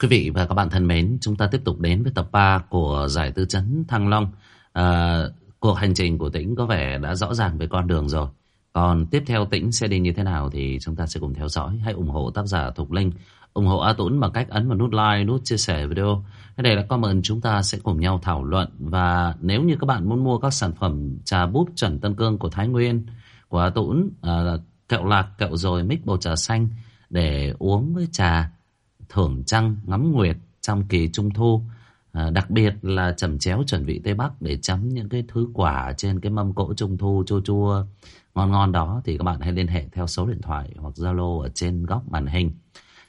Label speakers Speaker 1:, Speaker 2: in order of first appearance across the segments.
Speaker 1: Quý vị và các bạn thân mến, chúng ta tiếp tục đến với tập 3 của giải tư chấn Thăng Long. À, cuộc hành trình của Tĩnh có vẻ đã rõ ràng về con đường rồi. Còn tiếp theo Tĩnh sẽ đi như thế nào thì chúng ta sẽ cùng theo dõi. Hãy ủng hộ tác giả Thục Linh, ủng hộ A Tũng bằng cách ấn vào nút like, nút chia sẻ video. Cái này là comment chúng ta sẽ cùng nhau thảo luận. Và nếu như các bạn muốn mua các sản phẩm trà búp trần Tân Cương của Thái Nguyên, của A Tũng, à, ờ, kẹo lạc, kẹo rồi, mix bầu trà xanh để uống với trà thưởng trăng ngắm nguyệt trong kỳ trung thu. À, đặc biệt là chẩm chéo chuẩn vị tây bắc để chấm những cái thứ quả trên cái mâm cỗ trung thu chua chua ngon ngon đó thì các bạn hãy liên hệ theo số điện thoại hoặc zalo ở trên góc màn hình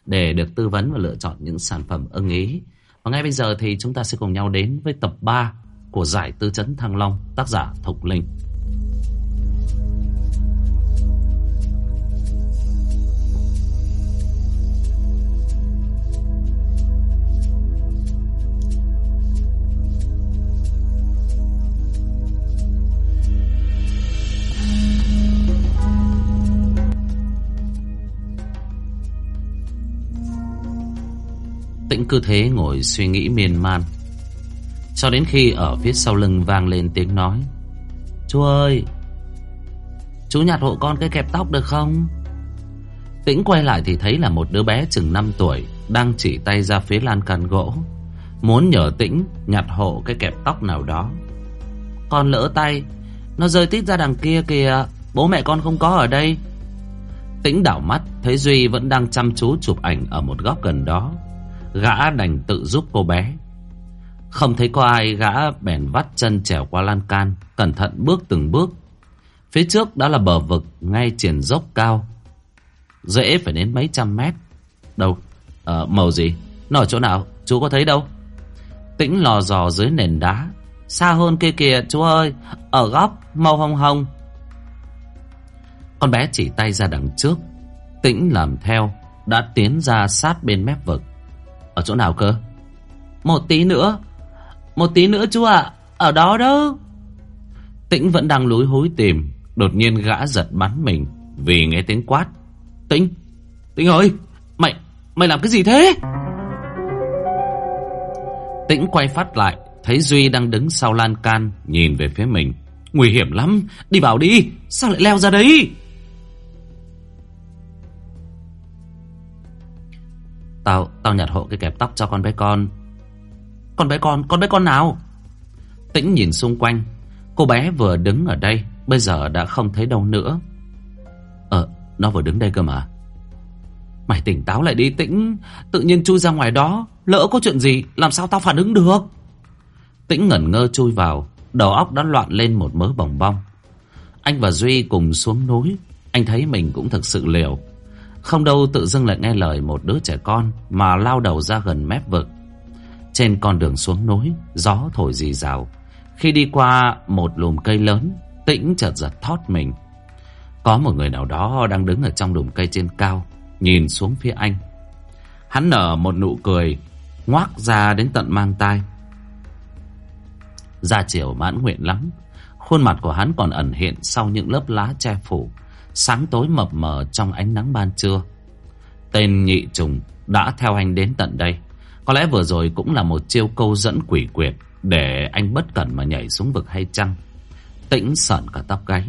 Speaker 1: để được tư vấn và lựa chọn những sản phẩm ưng ý. Và ngay bây giờ thì chúng ta sẽ cùng nhau đến với tập 3 của giải tư chấn thăng long tác giả thục linh. Tĩnh cứ thế ngồi suy nghĩ miên man. Cho đến khi ở phía sau lưng vang lên tiếng nói, Chú ơi, Chú nhặt hộ con cái kẹp tóc được không? Tĩnh quay lại thì thấy là một đứa bé chừng 5 tuổi Đang chỉ tay ra phía lan can gỗ, Muốn nhờ Tĩnh nhặt hộ cái kẹp tóc nào đó. Con lỡ tay, Nó rơi tít ra đằng kia kìa, Bố mẹ con không có ở đây. Tĩnh đảo mắt, Thấy Duy vẫn đang chăm chú chụp ảnh Ở một góc gần đó. Gã đành tự giúp cô bé. Không thấy có ai gã bèn vắt chân trèo qua lan can Cẩn thận bước từng bước. Phía trước đó là bờ vực Ngay triển dốc cao. Dễ phải đến mấy trăm mét. Đâu? À, Màu gì? Nó ở chỗ nào? Chú có thấy đâu? Tĩnh lò dò dưới nền đá. Xa hơn kia kìa chú ơi. Ở góc màu hồng hồng. Con bé chỉ tay ra đằng trước. Tĩnh làm theo Đã tiến ra sát bên mép vực ở chỗ nào cơ? Một tí nữa. Một tí nữa chú ạ. Ở đó đó. Tĩnh vẫn đang lúi húi tìm, Đột nhiên gã giật bắn mình Vì nghe tiếng quát. Tĩnh Tĩnh ơi, Mày Mày làm cái gì thế? Tĩnh quay phát lại, Thấy Duy đang đứng sau lan can, Nhìn về phía mình. Nguy hiểm lắm, Đi bảo đi, Sao lại leo ra đấy? Tao, tao nhặt hộ cái kẹp tóc cho con bé con. Con bé con, con bé con nào? Tĩnh nhìn xung quanh. Cô bé vừa đứng ở đây Bây giờ đã không thấy đâu nữa. Ờ, nó vừa đứng đây cơ mà. Mày tỉnh táo lại đi Tĩnh. Tự nhiên chui ra ngoài đó. Lỡ có chuyện gì làm sao tao phản ứng được? Tĩnh ngẩn ngơ chui vào. Đầu óc đã loạn lên một mớ bồng bong. Anh và Duy cùng xuống núi. Anh thấy mình cũng thực sự liều không đâu tự dưng lại nghe lời một đứa trẻ con Mà lao đầu ra gần mép vực. Trên con đường xuống núi, Gió thổi rì rào. Khi đi qua một lùm cây lớn, Tĩnh chợt giật thót mình. Có một người nào đó đang đứng ở trong lùm cây trên cao, Nhìn xuống phía anh. Hắn nở một nụ cười, Ngoác ra đến tận mang tai. Da chiều mãn nguyện lắm, Khuôn mặt của hắn còn ẩn hiện Sau những lớp lá che phủ sáng tối mập mờ trong ánh nắng ban trưa. Tên nhị trùng đã theo anh đến tận đây. Có lẽ vừa rồi cũng là một chiêu câu dẫn quỷ quyệt để anh bất cẩn mà nhảy xuống vực hay chăng. Tĩnh sợn cả tóc gáy.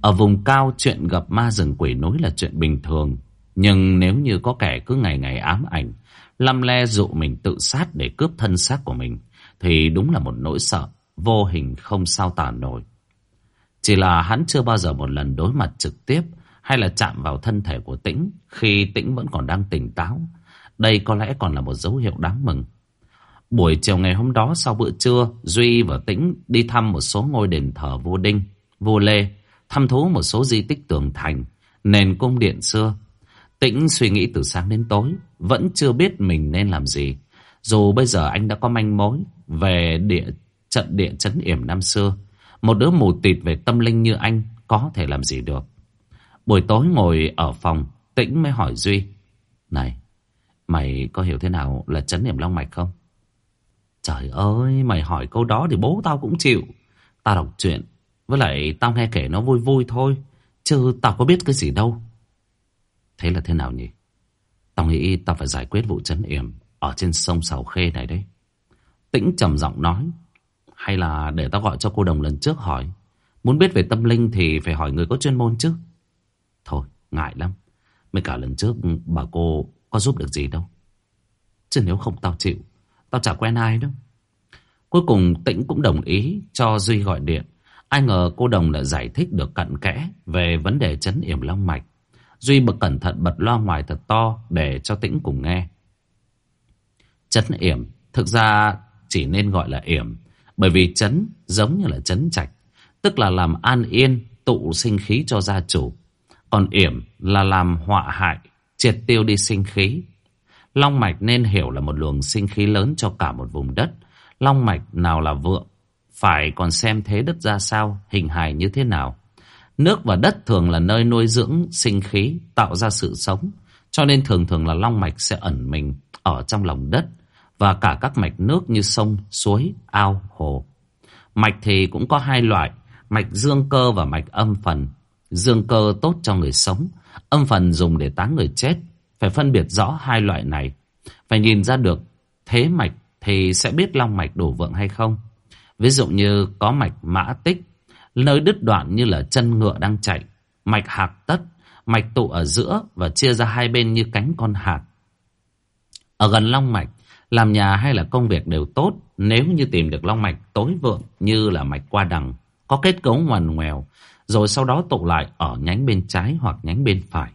Speaker 1: Ở vùng cao chuyện gặp ma rừng quỷ núi là chuyện bình thường. Nhưng nếu như có kẻ cứ ngày ngày ám ảnh, lăm le dụ mình tự sát để cướp thân xác của mình, thì đúng là một nỗi sợ, vô hình không sao tả nổi. Chỉ là hắn chưa bao giờ một lần đối mặt trực tiếp hay là chạm vào thân thể của Tĩnh khi Tĩnh vẫn còn đang tỉnh táo. Đây có lẽ còn là một dấu hiệu đáng mừng. Buổi chiều ngày hôm đó sau bữa trưa, Duy và Tĩnh đi thăm một số ngôi đền thờ vua Đinh, vua Lê, thăm thú một số di tích tường thành, nền cung điện xưa. Tĩnh suy nghĩ từ sáng đến tối, vẫn chưa biết mình nên làm gì. Dù bây giờ anh đã có manh mối về địa trận địa chấn yểm năm xưa, một đứa mù tịt về tâm linh như anh Có thể làm gì được? Buổi tối ngồi ở phòng, Tĩnh mới hỏi Duy. Này, Mày có hiểu thế nào là chấn niệm long mạch không? Trời ơi, Mày hỏi câu đó thì bố tao cũng chịu. Tao đọc chuyện Với lại tao nghe kể nó vui vui thôi, Chứ tao có biết cái gì đâu. Thế là thế nào nhỉ? Tao nghĩ tao phải giải quyết vụ chấn yểm Ở trên sông Sào Khê này đấy. Tĩnh trầm giọng nói. Hay là để tao gọi cho cô đồng lần trước hỏi? Muốn biết về tâm linh thì phải hỏi người có chuyên môn chứ. Thôi, ngại lắm. Mới cả lần trước ừ, bà cô có giúp được gì đâu. Chứ nếu không tao chịu, Tao chả quen ai đâu. Cuối cùng Tĩnh cũng đồng ý cho Duy gọi điện. Ai ngờ cô đồng lại giải thích được cặn kẽ Về vấn đề chấn yểm long mạch. Duy bật cẩn thận bật loa ngoài thật to Để cho Tĩnh cùng nghe. Chấn yểm, Thực ra chỉ nên gọi là yểm. Bởi vì chấn giống như là chấn trạch, Tức là làm an yên, Tụ sinh khí cho gia chủ. Còn yểm là làm họa hại, Triệt tiêu đi sinh khí. Long mạch nên hiểu là một luồng sinh khí lớn cho cả một vùng đất. Long mạch nào là vượng, Phải còn xem thế đất ra sao, Hình hài như thế nào. Nước và đất thường là nơi nuôi dưỡng sinh khí, Tạo ra sự sống. Cho nên thường thường là long mạch sẽ ẩn mình Ở trong lòng đất. Và cả các mạch nước như sông, suối, ao, hồ. Mạch thì cũng có hai loại Mạch dương cơ và mạch âm phần. Dương cơ tốt cho người sống Âm phần dùng để táng người chết. Phải phân biệt rõ hai loại này. Phải nhìn ra được thế mạch Thì sẽ biết long mạch đủ vượng hay không. Ví dụ như có mạch mã tích Nơi đứt đoạn như là chân ngựa đang chạy. Mạch hạc tất Mạch tụ ở giữa Và chia ra hai bên như cánh con hạc. Ở gần long mạch làm nhà hay là công việc đều tốt Nếu như tìm được long mạch tối vượng Như là mạch qua đằng Có kết cấu ngoằn ngoèo Rồi sau đó tụ lại ở nhánh bên trái hoặc nhánh bên phải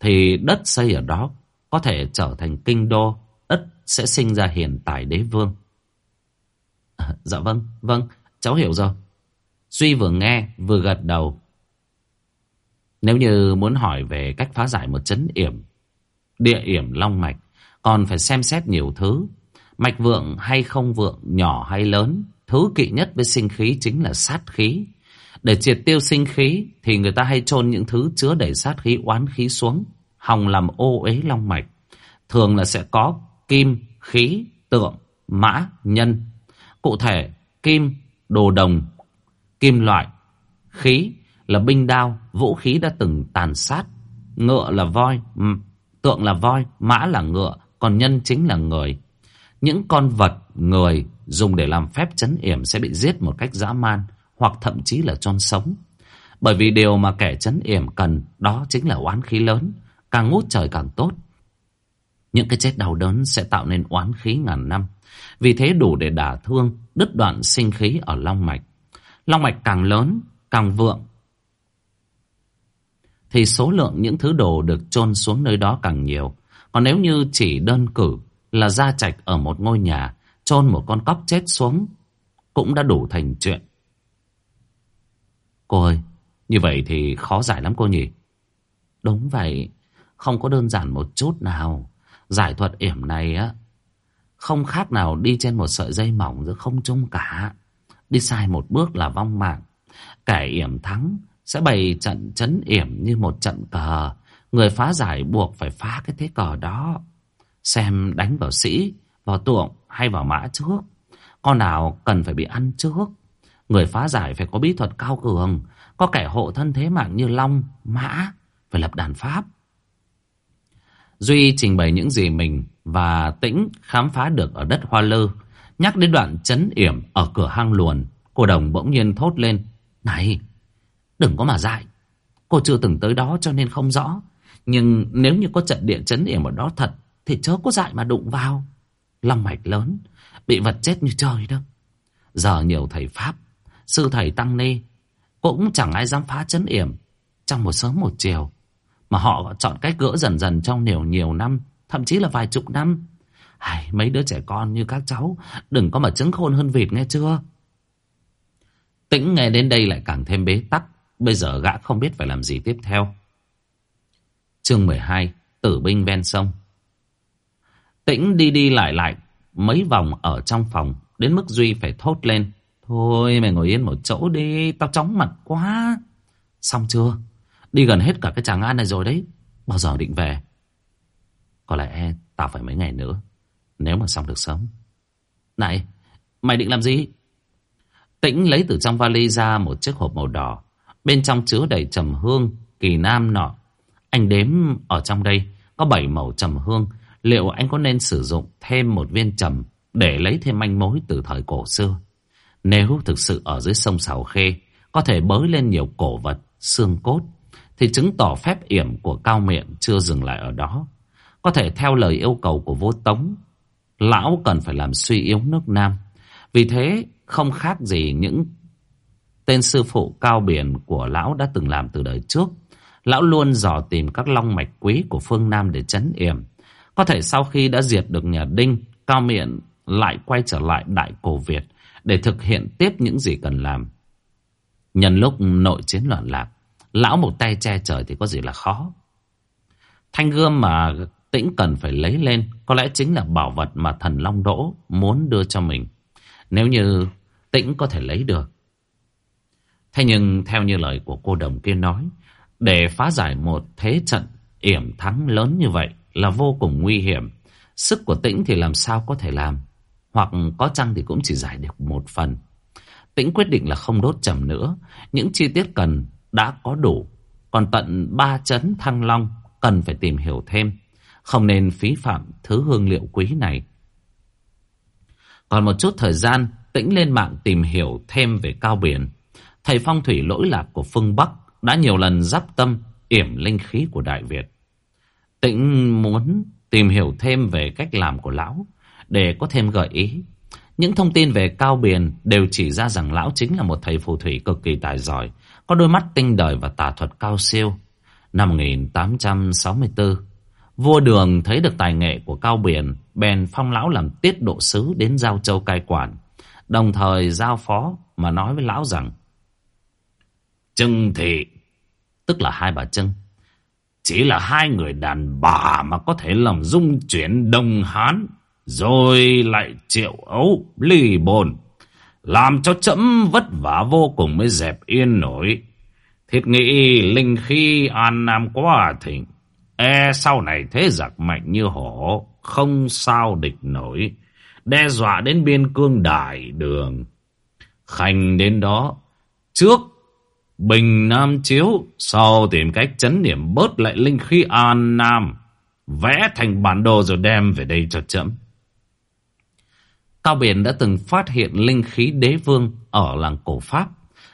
Speaker 1: Thì đất xây ở đó Có thể trở thành kinh đô Đất sẽ sinh ra hiền tài đế vương à, Dạ vâng, vâng, cháu hiểu rồi Duy vừa nghe vừa gật đầu. Nếu như muốn hỏi về cách phá giải một chấn yểm, địa yểm long mạch, còn phải xem xét nhiều thứ. Mạch vượng hay không vượng, nhỏ hay lớn, thứ kỵ nhất với sinh khí chính là sát khí. Để triệt tiêu sinh khí thì người ta hay chôn những thứ chứa đầy sát khí oán khí xuống, hòng làm ô uế long mạch. Thường là sẽ có kim, khí, tượng, mã, nhân. Cụ thể, kim, đồ đồng, Kim loại, khí là binh đao, vũ khí đã từng tàn sát. Ngựa là voi, tượng là voi, mã là ngựa, còn nhân chính là người. Những con vật, người dùng để làm phép chấn yểm sẽ bị giết một cách dã man hoặc thậm chí là trôn sống. Bởi vì điều mà kẻ chấn yểm cần đó chính là oán khí lớn, càng ngút trời càng tốt. Những cái chết đau đớn sẽ tạo nên oán khí ngàn năm. Vì thế đủ để đả thương, đứt đoạn sinh khí ở long mạch. Long mạch càng lớn, càng vượng. Thì số lượng những thứ đồ được chôn xuống nơi đó càng nhiều. Còn nếu như chỉ đơn cử là gia trạch ở một ngôi nhà, chôn một con cóc chết xuống, cũng đã đủ thành chuyện. Cô ơi, như vậy thì khó giải lắm cô nhỉ? Đúng vậy, không có đơn giản một chút nào. Giải thuật yểm này á, không khác nào đi trên một sợi dây mỏng giữa không trung cả. Đi sai một bước là vong mạng. Kẻ yểm thắng sẽ bày trận chấn yểm như một trận cờ. Người phá giải buộc phải phá cái thế cờ đó. Xem đánh vào sĩ, vào tượng hay vào mã trước. Con nào cần phải bị ăn trước. Người phá giải phải có bí thuật cao cường. Có kẻ hộ thân thế mạng như Long, Mã. Phải lập đàn pháp. Duy trình bày những gì mình và Tĩnh khám phá được ở đất Hoa Lư. Nhắc đến đoạn chấn yểm ở cửa hang luồn, cô đồng bỗng nhiên thốt lên. Này, đừng có mà dại. Cô chưa từng tới đó cho nên không rõ. Nhưng nếu như có trận địa chấn yểm ở đó thật, thì chớ có dại mà đụng vào. Long mạch lớn, bị vật chết như trời đâu. Giờ nhiều thầy Pháp, sư thầy Tăng Ni, cũng chẳng ai dám phá chấn yểm trong một sớm một chiều. Mà họ chọn cách gỡ dần dần trong nhiều nhiều năm, thậm chí là vài chục năm. Ai, mấy đứa trẻ con như các cháu Đừng có mà trứng khôn hơn vịt nghe chưa Tĩnh nghe đến đây lại càng thêm bế tắc Bây giờ gã không biết phải làm gì tiếp theo Chương 12 Tử binh ven sông. Tĩnh đi đi lại lại, Mấy vòng ở trong phòng, Đến mức Duy phải thốt lên, Thôi, mày ngồi yên một chỗ đi, Tao chóng mặt quá. Xong chưa? Đi gần hết cả cái tràng an này rồi đấy, Bao giờ định về? Có lẽ tao phải mấy ngày nữa, nếu mà xong được sớm. Này, mày định làm gì? Tĩnh lấy từ trong vali ra một chiếc hộp màu đỏ, Bên trong chứa đầy trầm hương, Kỳ nam nọ. Anh đếm ở trong đây Có 7 màu trầm hương Liệu anh có nên sử dụng thêm một viên trầm để lấy thêm manh mối từ thời cổ xưa? Nếu thực sự ở dưới sông Sào Khê có thể bới lên nhiều cổ vật, xương cốt, thì chứng tỏ phép yểm của cao miệng chưa dừng lại ở đó. Có thể theo lời yêu cầu của vô tống, lão cần phải làm suy yếu nước Nam. Vì thế không khác gì những tên sư phụ cao biển của lão đã từng làm từ đời trước. Lão luôn dò tìm các long mạch quý của phương Nam để chấn yểm. Có thể sau khi đã diệt được nhà Đinh, Cao Miện lại quay trở lại Đại Cổ Việt để thực hiện tiếp những gì cần làm. Nhân lúc nội chiến loạn lạc, lão một tay che trời thì có gì là khó. Thanh gươm mà tĩnh cần phải lấy lên có lẽ chính là bảo vật mà thần Long Đỗ muốn đưa cho mình. Nếu như tĩnh có thể lấy được. Thế nhưng theo như lời của cô đồng kia nói, để phá giải một thế trận yểm thắng lớn như vậy là vô cùng nguy hiểm. Sức của tĩnh thì làm sao có thể làm. Hoặc có chăng thì cũng chỉ giải được một phần. Tĩnh quyết định là không đốt trầm nữa. Những chi tiết cần đã có đủ. Còn tận ba chấn thăng long cần phải tìm hiểu thêm. Không nên phí phạm thứ hương liệu quý này. Còn một chút thời gian, Tĩnh lên mạng tìm hiểu thêm về cao biển. Thầy phong thủy lỗi lạc của phương Bắc đã nhiều lần giáp tâm yểm linh khí của Đại Việt. Tĩnh muốn tìm hiểu thêm về cách làm của lão để có thêm gợi ý. Những thông tin về Cao Biền đều chỉ ra rằng lão chính là một thầy phù thủy cực kỳ tài giỏi, có đôi mắt tinh đời và tà thuật cao siêu. Năm 1864, vua Đường thấy được tài nghệ của Cao Biền, bèn phong lão làm tiết độ sứ đến Giao Châu cai quản, đồng thời giao phó mà nói với lão rằng Trưng thị, tức là hai bà Trưng, chỉ là hai người đàn bà mà có thể làm dung chuyển Đông Hán, rồi lại triệu ấu ly bồn, làm cho chấm vất vả vô cùng mới dẹp yên nổi. Thiệt nghĩ linh khi an nam quá thịnh, e sau này thế giặc mạnh như hổ, không sao địch nổi, đe dọa đến biên cương đại đường. Khanh đến đó, trước Bình Nam Chiếu sau tìm cách chấn điểm bớt lại linh khí An Nam. Vẽ thành bản đồ rồi đem về đây cho chậm. Cao Biển đã từng phát hiện linh khí đế vương ở làng cổ Pháp,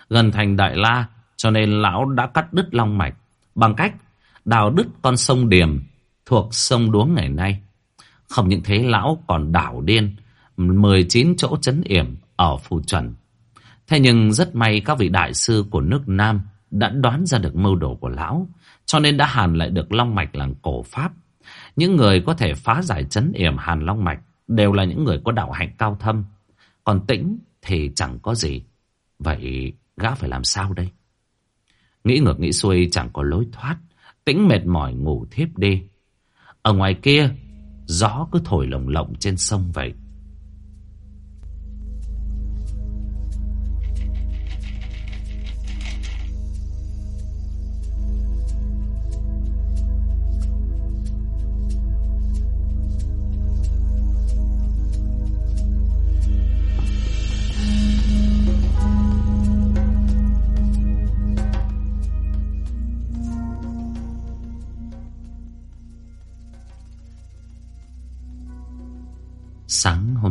Speaker 1: gần thành Đại La, cho nên lão đã cắt đứt long mạch bằng cách đào đứt con sông Điềm thuộc sông Đuống ngày nay. Không những thế lão còn đảo điên 19 chỗ chấn yểm ở phù chuẩn Thế nhưng rất may các vị đại sư của nước Nam đã đoán ra được mưu đồ của lão, cho nên đã hàn lại được long mạch làng cổ Pháp. Những người có thể phá giải chấn yểm hàn long mạch đều là những người có đạo hạnh cao thâm. Còn tĩnh thì chẳng có gì. Vậy gã phải làm sao đây? Nghĩ ngược nghĩ xuôi chẳng có lối thoát. Tĩnh mệt mỏi ngủ thiếp đi. Ở ngoài kia, gió cứ thổi lồng lộng trên sông vậy.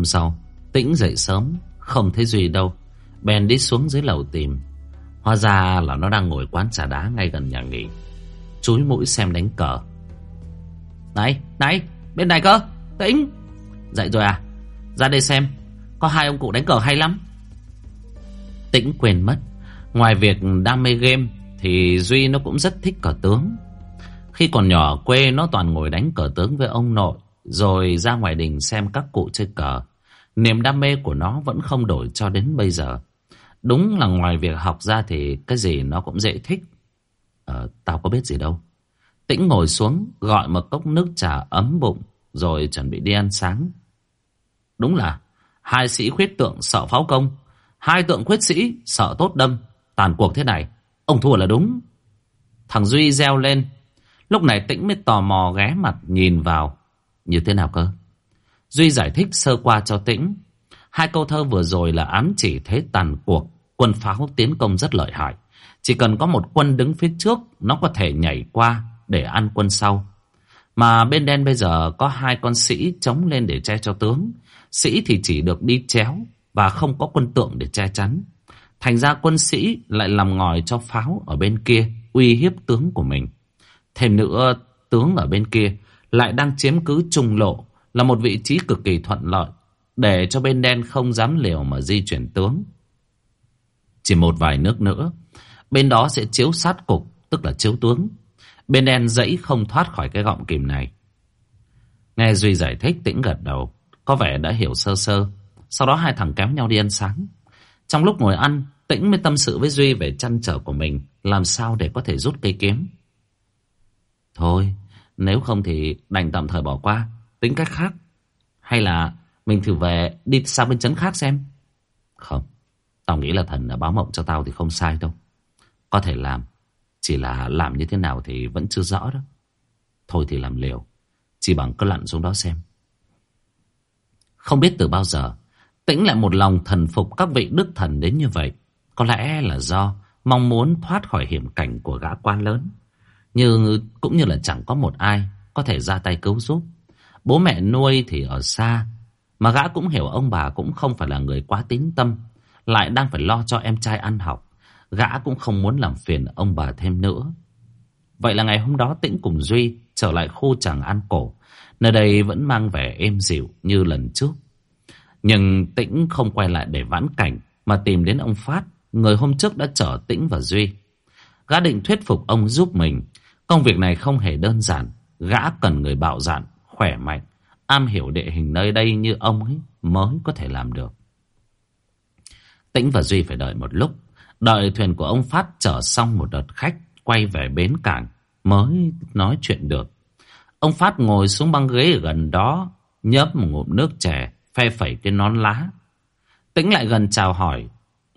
Speaker 1: Hôm sau Tĩnh dậy sớm Không thấy Duy đâu. Bèn đi xuống dưới lầu tìm. Hóa ra là nó đang ngồi quán trà đá ngay gần nhà nghỉ. Chúi mũi xem đánh cờ. Này, này, bên này cơ Tĩnh. Dậy rồi à Ra đây xem Có hai ông cụ đánh cờ hay lắm. Tĩnh quên mất. Ngoài việc đam mê game Thì Duy nó cũng rất thích cờ tướng. Khi còn nhỏ quê nó toàn ngồi đánh cờ tướng với ông nội rồi ra ngoài đình xem các cụ chơi cờ. Niềm đam mê của nó vẫn không đổi cho đến bây giờ. Đúng là ngoài việc học ra thì cái gì nó cũng dễ thích. Ờ, tao có biết gì đâu. Tĩnh ngồi xuống, gọi một cốc nước trà ấm bụng, rồi chuẩn bị đi ăn sáng. Đúng là, hai sĩ khuyết tượng sợ pháo công, hai tượng khuyết sĩ sợ tốt đâm. Tàn cuộc thế này, ông thua là đúng. Thằng Duy reo lên. Lúc này Tĩnh mới tò mò ghé mặt nhìn vào. Như thế nào cơ? Duy giải thích sơ qua cho tĩnh. Hai câu thơ vừa rồi là ám chỉ thế tàn cuộc. Quân pháo tiến công rất lợi hại. Chỉ cần có một quân đứng phía trước, nó có thể nhảy qua để ăn quân sau. Mà bên đen bây giờ có hai con sĩ chống lên để che cho tướng. Sĩ thì chỉ được đi chéo và không có quân tượng để che chắn. Thành ra quân sĩ lại làm ngòi cho pháo ở bên kia uy hiếp tướng của mình. Thêm nữa, tướng ở bên kia lại đang chiếm cứ trung lộ là một vị trí cực kỳ thuận lợi để cho bên đen không dám liều mà di chuyển tướng. Chỉ một vài nước nữa, bên đó sẽ chiếu sát cục, tức là chiếu tướng. Bên đen dãy không thoát khỏi cái gọng kìm này. Nghe Duy giải thích tĩnh gật đầu, có vẻ đã hiểu sơ sơ. Sau đó hai thằng kéo nhau đi ăn sáng. Trong lúc ngồi ăn, Tĩnh mới tâm sự với Duy về chăn trở của mình, làm sao để có thể rút cây kiếm. Thôi, nếu không thì đành tạm thời bỏ qua, tính cách khác. Hay là mình thử về đi sang bên chấn khác xem. Không, tao nghĩ là thần đã báo mộng cho tao thì không sai đâu. Có thể làm, chỉ là làm như thế nào thì vẫn chưa rõ đó. Thôi thì làm liều, chỉ bằng cứ lặn xuống đó xem. Không biết từ bao giờ, Tĩnh lại một lòng thần phục các vị đức thần đến như vậy. Có lẽ là do mong muốn thoát khỏi hiểm cảnh của gã quan lớn. Như cũng như là chẳng có một ai có thể ra tay cứu giúp. Bố mẹ nuôi thì ở xa, mà gã cũng hiểu ông bà cũng không phải là người quá tín tâm, lại đang phải lo cho em trai ăn học. Gã cũng không muốn làm phiền ông bà thêm nữa. Vậy là ngày hôm đó Tĩnh cùng Duy trở lại khu chàng ăn cổ. Nơi đây vẫn mang vẻ êm dịu như lần trước. Nhưng Tĩnh không quay lại để vãn cảnh mà tìm đến ông Phát, người hôm trước đã chở Tĩnh và Duy. Gã định thuyết phục ông giúp mình. Công việc này không hề đơn giản. Gã cần người bạo dạn, khỏe mạnh, am hiểu địa hình nơi đây như ông ấy mới có thể làm được. Tĩnh và Duy phải đợi một lúc. Đợi thuyền của ông Phát chở xong một đợt khách quay về bến cảng mới nói chuyện được. Ông Phát ngồi xuống băng ghế ở gần đó, nhấp một ngụm nước chè, phe phẩy cái nón lá. Tĩnh lại gần chào hỏi.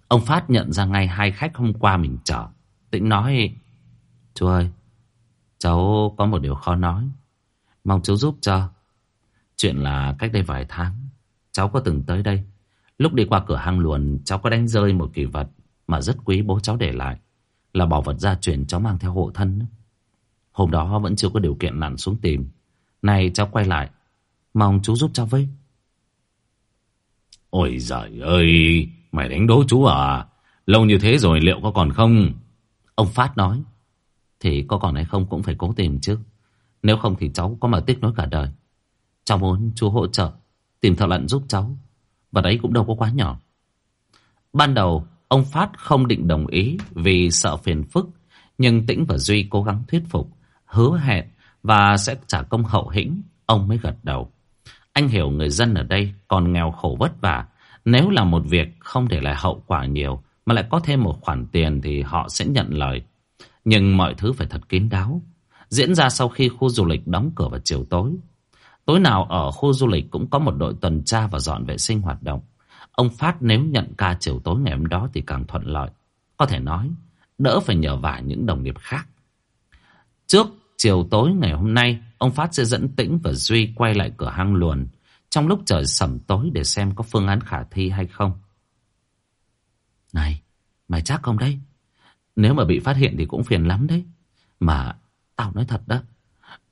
Speaker 1: Ông Phát nhận ra ngay hai khách hôm qua mình chở. Tĩnh nói, chú ơi, cháu có một điều khó nói. Mong chú giúp cho. Chuyện là cách đây vài tháng, cháu có từng tới đây. Lúc đi qua cửa hang luồn, cháu có đánh rơi một kỳ vật mà rất quý bố cháu để lại. Là bảo vật gia truyền cháu mang theo hộ thân. Hôm đó vẫn chưa có điều kiện lặn xuống tìm. Này cháu quay lại, mong chú giúp cháu với.
Speaker 2: Ôi giời ơi, mày đánh đố chú à? Lâu như thế rồi liệu có còn không?
Speaker 1: Ông Phát nói. Thì có còn hay không cũng phải cố tìm chứ. Nếu không thì cháu có mà tiếc nối cả đời. Cháu muốn chú hỗ trợ, tìm thợ lặn giúp cháu. Và đấy cũng đâu có quá nhỏ. Ban đầu, ông Phát không định đồng ý vì sợ phiền phức. Nhưng Tĩnh và Duy cố gắng thuyết phục, hứa hẹn và sẽ trả công hậu hĩnh. Ông mới gật đầu. Anh hiểu người dân ở đây còn nghèo khổ vất vả. Nếu là một việc không để lại hậu quả nhiều mà lại có thêm một khoản tiền thì họ sẽ nhận lời. Nhưng mọi thứ phải thật kín đáo. Diễn ra sau khi khu du lịch đóng cửa vào chiều tối. Tối nào ở khu du lịch cũng có một đội tuần tra và dọn vệ sinh hoạt động. Ông Phát nếu nhận ca chiều tối ngày hôm đó thì càng thuận lợi. Có thể nói, đỡ phải nhờ vả những đồng nghiệp khác. Trước chiều tối ngày hôm nay, ông Phát sẽ dẫn Tĩnh và Duy quay lại cửa hang luồn trong lúc trời sẩm tối để xem có phương án khả thi hay không. Này, mày chắc không đấy? Nếu mà bị phát hiện thì cũng phiền lắm đấy. Mà tao nói thật đó,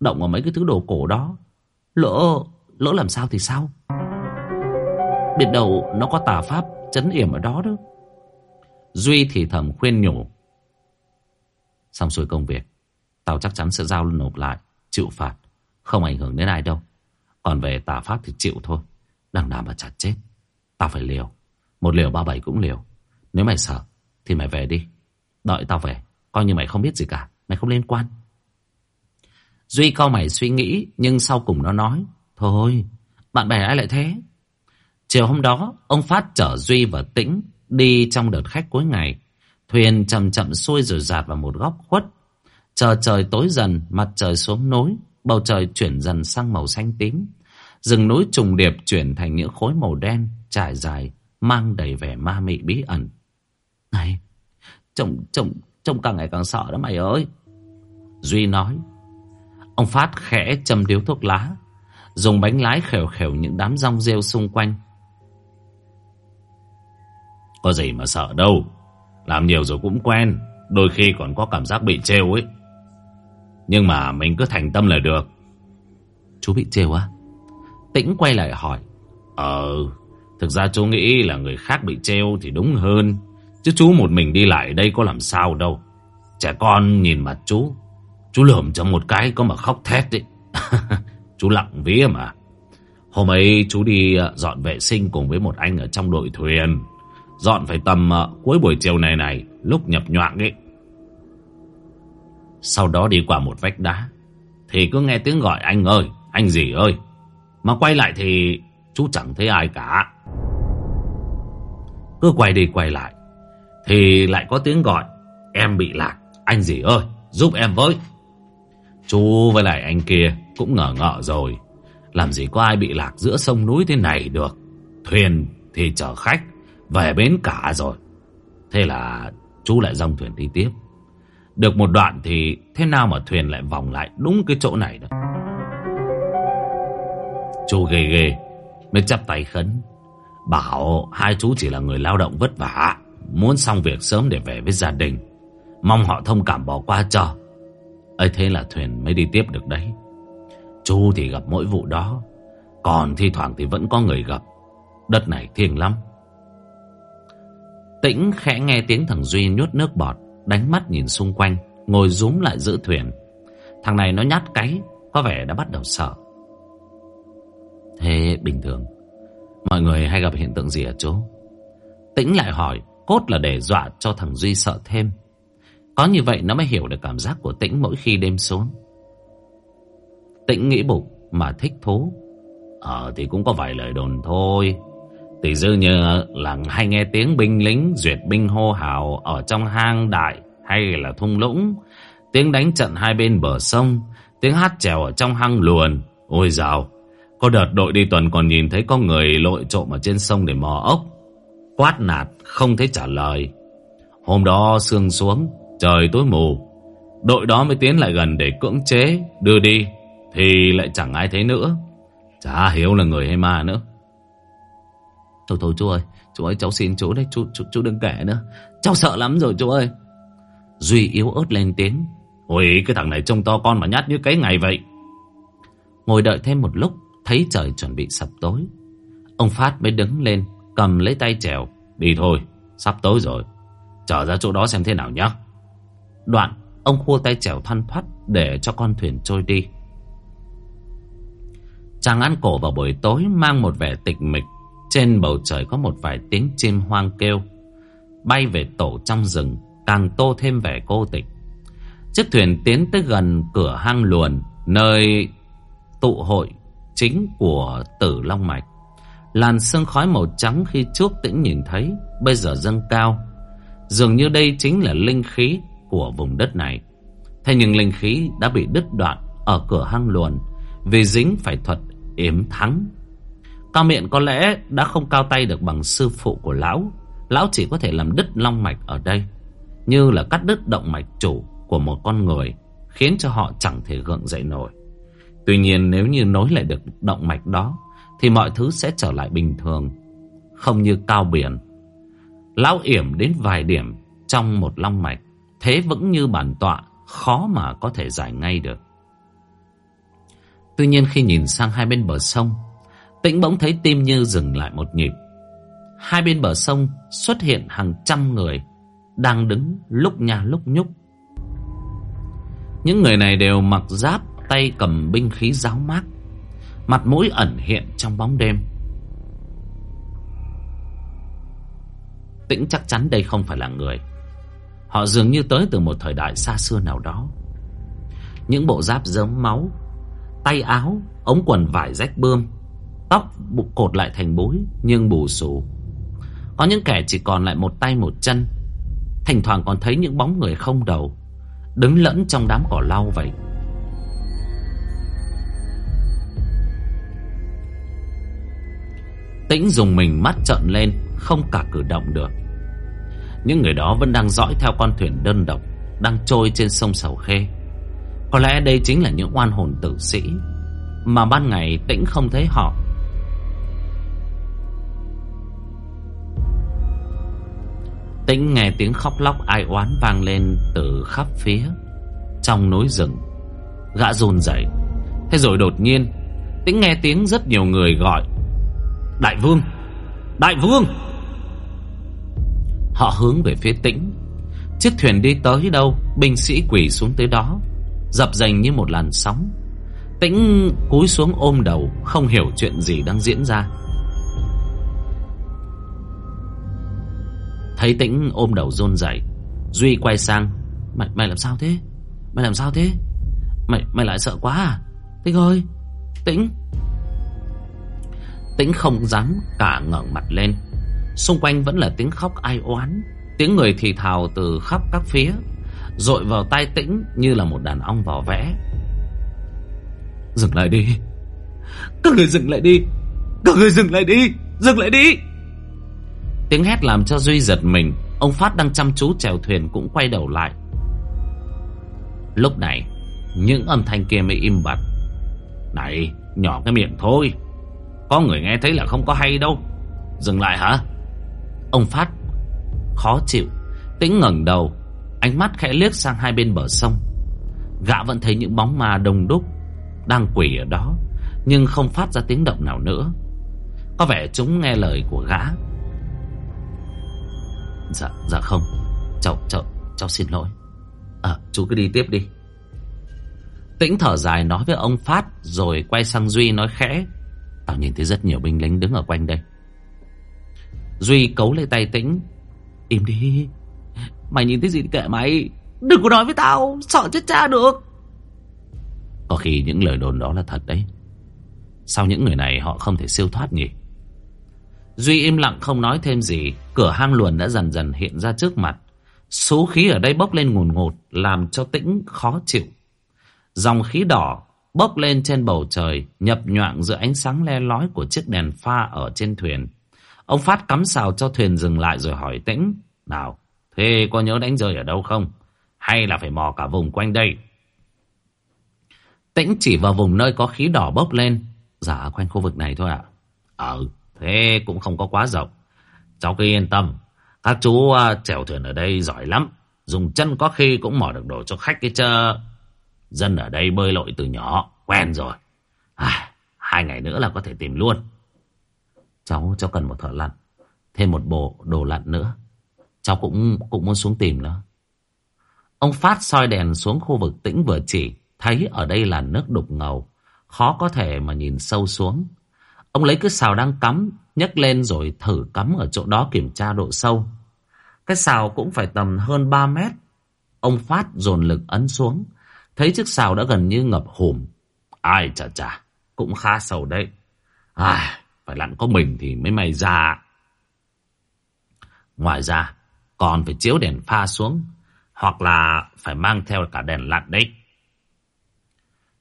Speaker 1: động vào mấy cái thứ đồ cổ đó, lỡ, lỡ làm sao thì sao? Biết đâu nó có tà pháp chấn yểm ở đó đó. Duy thì thầm khuyên nhủ. Xong xuôi công việc, tao chắc chắn sẽ giao nộp lại, chịu phạt, không ảnh hưởng đến ai đâu. Còn về tà pháp thì chịu thôi, đằng nào mà chặt chết. Tao phải liều, một liều ba bảy cũng liều. Nếu mày sợ, thì mày về đi. Đợi tao về, coi như mày không biết gì cả, mày không liên quan. Duy cao mày suy nghĩ, nhưng sau cùng nó nói, thôi, bạn bè ai lại thế? Chiều hôm đó, ông Phát chở Duy và Tĩnh đi trong đợt khách cuối ngày. Thuyền chậm chậm xuôi rồi dạt vào một góc khuất. Chờ trời tối dần, mặt trời xuống nối, bầu trời chuyển dần sang màu xanh tím. Rừng núi trùng điệp chuyển thành những khối màu đen, trải dài, mang đầy vẻ ma mị bí ẩn. Này, trông, trông, trông càng ngày càng sợ đó mày ơi. Duy nói. Ông Phát khẽ châm điếu thuốc lá, dùng bánh lái khều khều những đám rong rêu xung quanh.
Speaker 2: Có gì mà sợ đâu Làm nhiều rồi cũng quen Đôi khi còn có cảm giác bị trêu ấy. Nhưng mà mình cứ thành tâm là được.
Speaker 1: Chú bị trêu á? Tĩnh quay lại hỏi.
Speaker 2: Ờ Thực ra chú nghĩ là người khác bị treo thì đúng hơn. Chứ chú một mình đi lại đây có làm sao đâu. Trẻ con nhìn mặt chú Chú lườm cho một cái có mà khóc thét đấy Chú lặng vía mà. Hôm ấy chú đi ờ, dọn vệ sinh cùng với một anh ở trong đội thuyền. Dọn phải tầm uh, cuối buổi chiều này này Lúc nhập nhoạng ấy. Sau đó đi qua một vách đá Thì cứ nghe tiếng gọi anh ơi Anh gì ơi? Mà quay lại thì chú chẳng thấy ai cả. Cứ quay đi quay lại Thì lại có tiếng gọi Em bị lạc Anh gì ơi? Giúp em với. Chú với lại anh kia cũng ngờ ngợ rồi. Làm gì có ai bị lạc giữa sông núi thế này được. Thuyền thì chở khách, Về bến cả rồi. Thế là chú lại dòng thuyền đi tiếp. Được một đoạn thì Thế nào mà thuyền lại vòng lại đúng cái chỗ này đó Chú ghê ghê, Mới chắp tay khấn. Bảo hai chú chỉ là người lao động vất vả, Muốn xong việc sớm để về với gia đình. Mong họ thông cảm bỏ qua cho ấy thế là thuyền mới đi tiếp được đấy. Chú thì gặp mỗi vụ đó, Còn thi thoảng thì vẫn có người gặp. Đất này thiêng lắm.
Speaker 1: Tĩnh khẽ nghe tiếng thằng Duy nhốt nước bọt, Đánh mắt nhìn xung quanh, Ngồi rúm lại giữ thuyền. Thằng này nó nhát cái, Có vẻ đã bắt đầu sợ. Thế bình thường, Mọi người hay gặp hiện tượng gì ở chú? Tĩnh lại hỏi, Cốt là để dọa cho thằng Duy sợ thêm. Có như vậy nó mới hiểu được cảm giác của Tĩnh mỗi khi đêm xuống Tĩnh nghĩ bụng mà thích thú
Speaker 2: Ờ thì cũng có vài lời đồn thôi Tỷ dư như là hay nghe tiếng binh lính duyệt binh hô hào ở trong hang đại hay là thung lũng. Tiếng đánh trận hai bên bờ sông, tiếng hát trèo ở trong hang luồn. Ôi dào, có đợt đội đi tuần còn nhìn thấy có người lội trộm ở trên sông để mò ốc. Quát nạt, không thấy trả lời. Hôm đó sương xuống, trời tối mù. Đội đó mới tiến lại gần để cưỡng chế, đưa đi. Thì lại chẳng ai thấy nữa. Chả hiểu là người hay ma nữa.
Speaker 1: Thôi thôi chú ơi Chú ơi cháu xin chú đấy Chú, chú, chú đừng kể nữa Cháu sợ lắm rồi chú ơi Duy yếu ớt lên tiếng
Speaker 2: Ôi cái thằng này trông to con mà nhát như cái ngày vậy
Speaker 1: Ngồi đợi thêm một lúc Thấy trời chuẩn bị sập tối Ông Phát mới đứng lên Cầm lấy tay chèo
Speaker 2: Đi thôi sắp tối rồi Trở ra chỗ đó xem thế nào nhá
Speaker 1: Đoạn, ông khua tay chèo thoăn thoắt Để cho con thuyền trôi đi. Chàng ăn cổ vào buổi tối Mang một vẻ tịch mịch. Trên bầu trời có một vài tiếng chim hoang kêu. Bay về tổ trong rừng, Càng tô thêm vẻ cô tịch. Chiếc thuyền tiến tới gần cửa hang luồn, Nơi tụ hội chính của tử Long Mạch. Làn sương khói màu trắng khi trước tĩnh nhìn thấy, Bây giờ dâng cao. Dường như đây chính là linh khí của vùng đất này. Thế nhưng linh khí đã bị đứt đoạn ở cửa hang luồn, Vì dính phải thuật yếm thắng. Cao miệng có lẽ đã không cao tay được bằng sư phụ của lão. Lão chỉ có thể làm đứt long mạch ở đây, Như là cắt đứt động mạch chủ của một con người, Khiến cho họ chẳng thể gượng dậy nổi. Tuy nhiên nếu như nối lại được động mạch đó, Thì mọi thứ sẽ trở lại bình thường, Không như cao biển. Lão yểm đến vài điểm trong một long mạch. Thế vững như bản tọa, Khó mà có thể giải ngay được. Tuy nhiên khi nhìn sang hai bên bờ sông, Tĩnh bỗng thấy tim như dừng lại một nhịp. Hai bên bờ sông xuất hiện hàng trăm người Đang đứng lúc nhà lúc nhúc. Những người này đều mặc giáp, Tay cầm binh khí giáo mát Mặt mũi ẩn hiện trong bóng đêm. Tĩnh chắc chắn đây không phải là người. Họ dường như tới từ một thời đại xa xưa nào đó. Những bộ giáp dớm máu, Tay áo, Ống quần vải rách bươm, Tóc bụng cột lại thành bối Nhưng bù xù. Có những kẻ chỉ còn lại một tay một chân, Thỉnh thoảng còn thấy những bóng người không đầu, Đứng lẫn trong đám cỏ lau vậy. Tĩnh dùng mình mắt trợn lên, Không cả cử động được. Những người đó vẫn đang dõi theo con thuyền đơn độc Đang trôi trên sông Sầu Khê. Có lẽ đây chính là những oan hồn tử sĩ Mà ban ngày Tĩnh không thấy họ. Tĩnh nghe tiếng khóc lóc ai oán vang lên từ khắp phía Trong núi rừng. Gã run rẩy. Thế rồi đột nhiên, Tĩnh nghe tiếng rất nhiều người gọi. Đại vương! Đại vương! Họ hướng về phía tĩnh. Chiếc thuyền đi tới đâu Binh sĩ quỳ xuống tới đó Dập dành như một làn sóng. Tĩnh cúi xuống ôm đầu Không hiểu chuyện gì đang diễn ra. Thấy tĩnh ôm đầu run rẩy Duy quay sang Mày, mày làm sao thế? Mày làm sao thế? Mày mày lại sợ quá à? Tĩnh ơi Tĩnh. Tĩnh không dám cả ngẩng mặt lên. Xung quanh vẫn là tiếng khóc ai oán, Tiếng người thì thào từ khắp các phía Rội vào tai tĩnh như là một đàn ong vỏ vẽ. Dừng lại đi. Các người dừng lại đi. Các người dừng lại đi. Dừng lại đi. Tiếng hét làm cho Duy giật mình. Ông Phát đang chăm chú chèo thuyền cũng quay đầu lại. Lúc này, Những âm thanh kia mới im bặt. Này, nhỏ cái miệng thôi. Có người nghe thấy là không có hay đâu. Dừng lại hả? Ông Phát khó chịu Tĩnh ngẩng đầu Ánh mắt khẽ liếc sang hai bên bờ sông. Gã vẫn thấy những bóng ma đông đúc Đang quỷ ở đó Nhưng không phát ra tiếng động nào nữa. Có vẻ chúng nghe lời của gã. Dạ, dạ không. Cháu, cháu, cháu xin lỗi. À, chú cứ đi tiếp đi. Tĩnh thở dài nói với ông Phát Rồi quay sang Duy nói khẽ. Tao nhìn thấy rất nhiều binh lính đứng ở quanh đây. Duy cấu lấy tay Tĩnh. Im đi. Mày nhìn thấy gì thì kệ mày. Đừng có nói với tao. Sợ chết cha được. Có khi những lời đồn đó là thật đấy. Sao những người này họ không thể siêu thoát nhỉ? Duy im lặng không nói thêm gì. Cửa hang luồn đã dần dần hiện ra trước mặt. Số khí ở đây bốc lên ngùn ngột Làm cho tĩnh khó chịu. Dòng khí đỏ bốc lên trên bầu trời, Nhập nhoạng giữa ánh sáng le lói Của chiếc đèn pha ở trên thuyền. Ông Phát cắm xào cho thuyền dừng lại rồi hỏi tĩnh Nào Thế có nhớ đánh rơi ở đâu không? Hay là phải mò cả vùng quanh đây? Tĩnh chỉ vào vùng nơi có khí đỏ bốc lên. Dạ quanh khu vực này thôi ạ. Ờ thế cũng không có quá rộng. Cháu cứ yên tâm Các chú uh, chèo thuyền ở đây giỏi lắm Dùng chân có khi cũng mò được đồ cho khách cái chơ Dân ở đây bơi lội từ nhỏ Quen rồi. À, Hai ngày nữa là có thể tìm luôn. Cháu cháu cần một thợ lặn Thêm một bộ đồ lặn nữa. Cháu cũng cũng muốn xuống tìm nữa Ông Phát soi đèn xuống khu vực tĩnh vừa chỉ Thấy ở đây là nước đục ngầu. Khó có thể mà nhìn sâu xuống. Ông lấy cái xào đang cắm nhấc lên rồi thử cắm ở chỗ đó kiểm tra độ sâu. Cái xào cũng phải tầm hơn 3 mét. Ông Phát dồn lực ấn xuống Thấy chiếc xào đã gần như ngập hùm. Ai chà chà Cũng khá sâu đấy. Ai, phải lặn có mình thì mới may ra. Ngoài ra Còn phải chiếu đèn pha xuống Hoặc là phải mang theo cả đèn lặn đấy.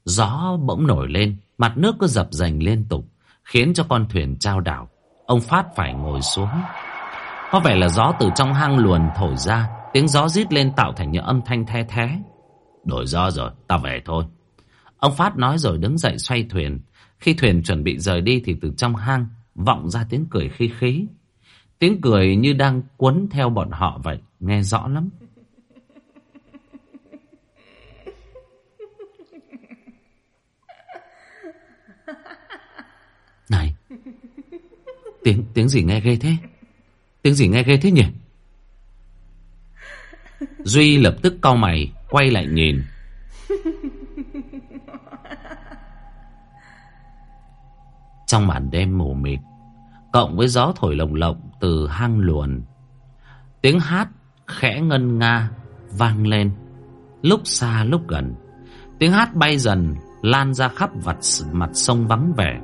Speaker 1: Gió bỗng nổi lên Mặt nước cứ dập dành liên tục Khiến cho con thuyền trao đảo. Ông Phát phải ngồi xuống. Có vẻ là gió từ trong hang luồn thổi ra Tiếng gió rít lên tạo thành những âm thanh the thé. Đổi gió rồi, ta về thôi. Ông Phát nói rồi đứng dậy xoay thuyền. Khi thuyền chuẩn bị rời đi Thì từ trong hang vọng ra tiếng cười khí khí. Tiếng cười như đang cuốn theo bọn họ vậy. Nghe rõ lắm. Này, Tiếng tiếng gì nghe ghê thế? Tiếng gì nghe ghê thế nhỉ? Duy lập tức cau mày, Quay lại nhìn. Trong màn đêm mù mịt, Cộng với gió thổi lồng lộng Từ hang luồn, Tiếng hát khẽ ngân nga Vang lên. Lúc xa lúc gần, Tiếng hát bay dần Lan ra khắp vặt mặt sông vắng vẻ.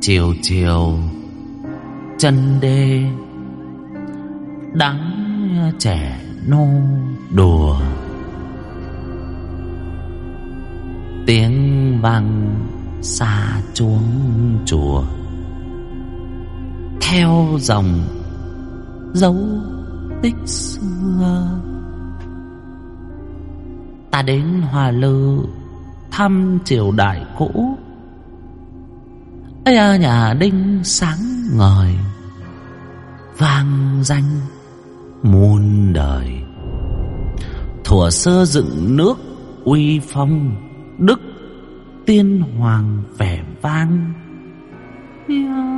Speaker 1: Chiều chiều, chân đê, đắng trẻ nô đùa. Tiếng vang xa chuông chùa. Theo dòng dấu tích xưa. Ta đến hòa lư thăm triều đại cũ. Ấy à, nhà đinh sáng ngời. Vang danh muôn đời. Thuở sơ dựng nước uy phong, đức tiên hoàng vẻ vang. Yeah.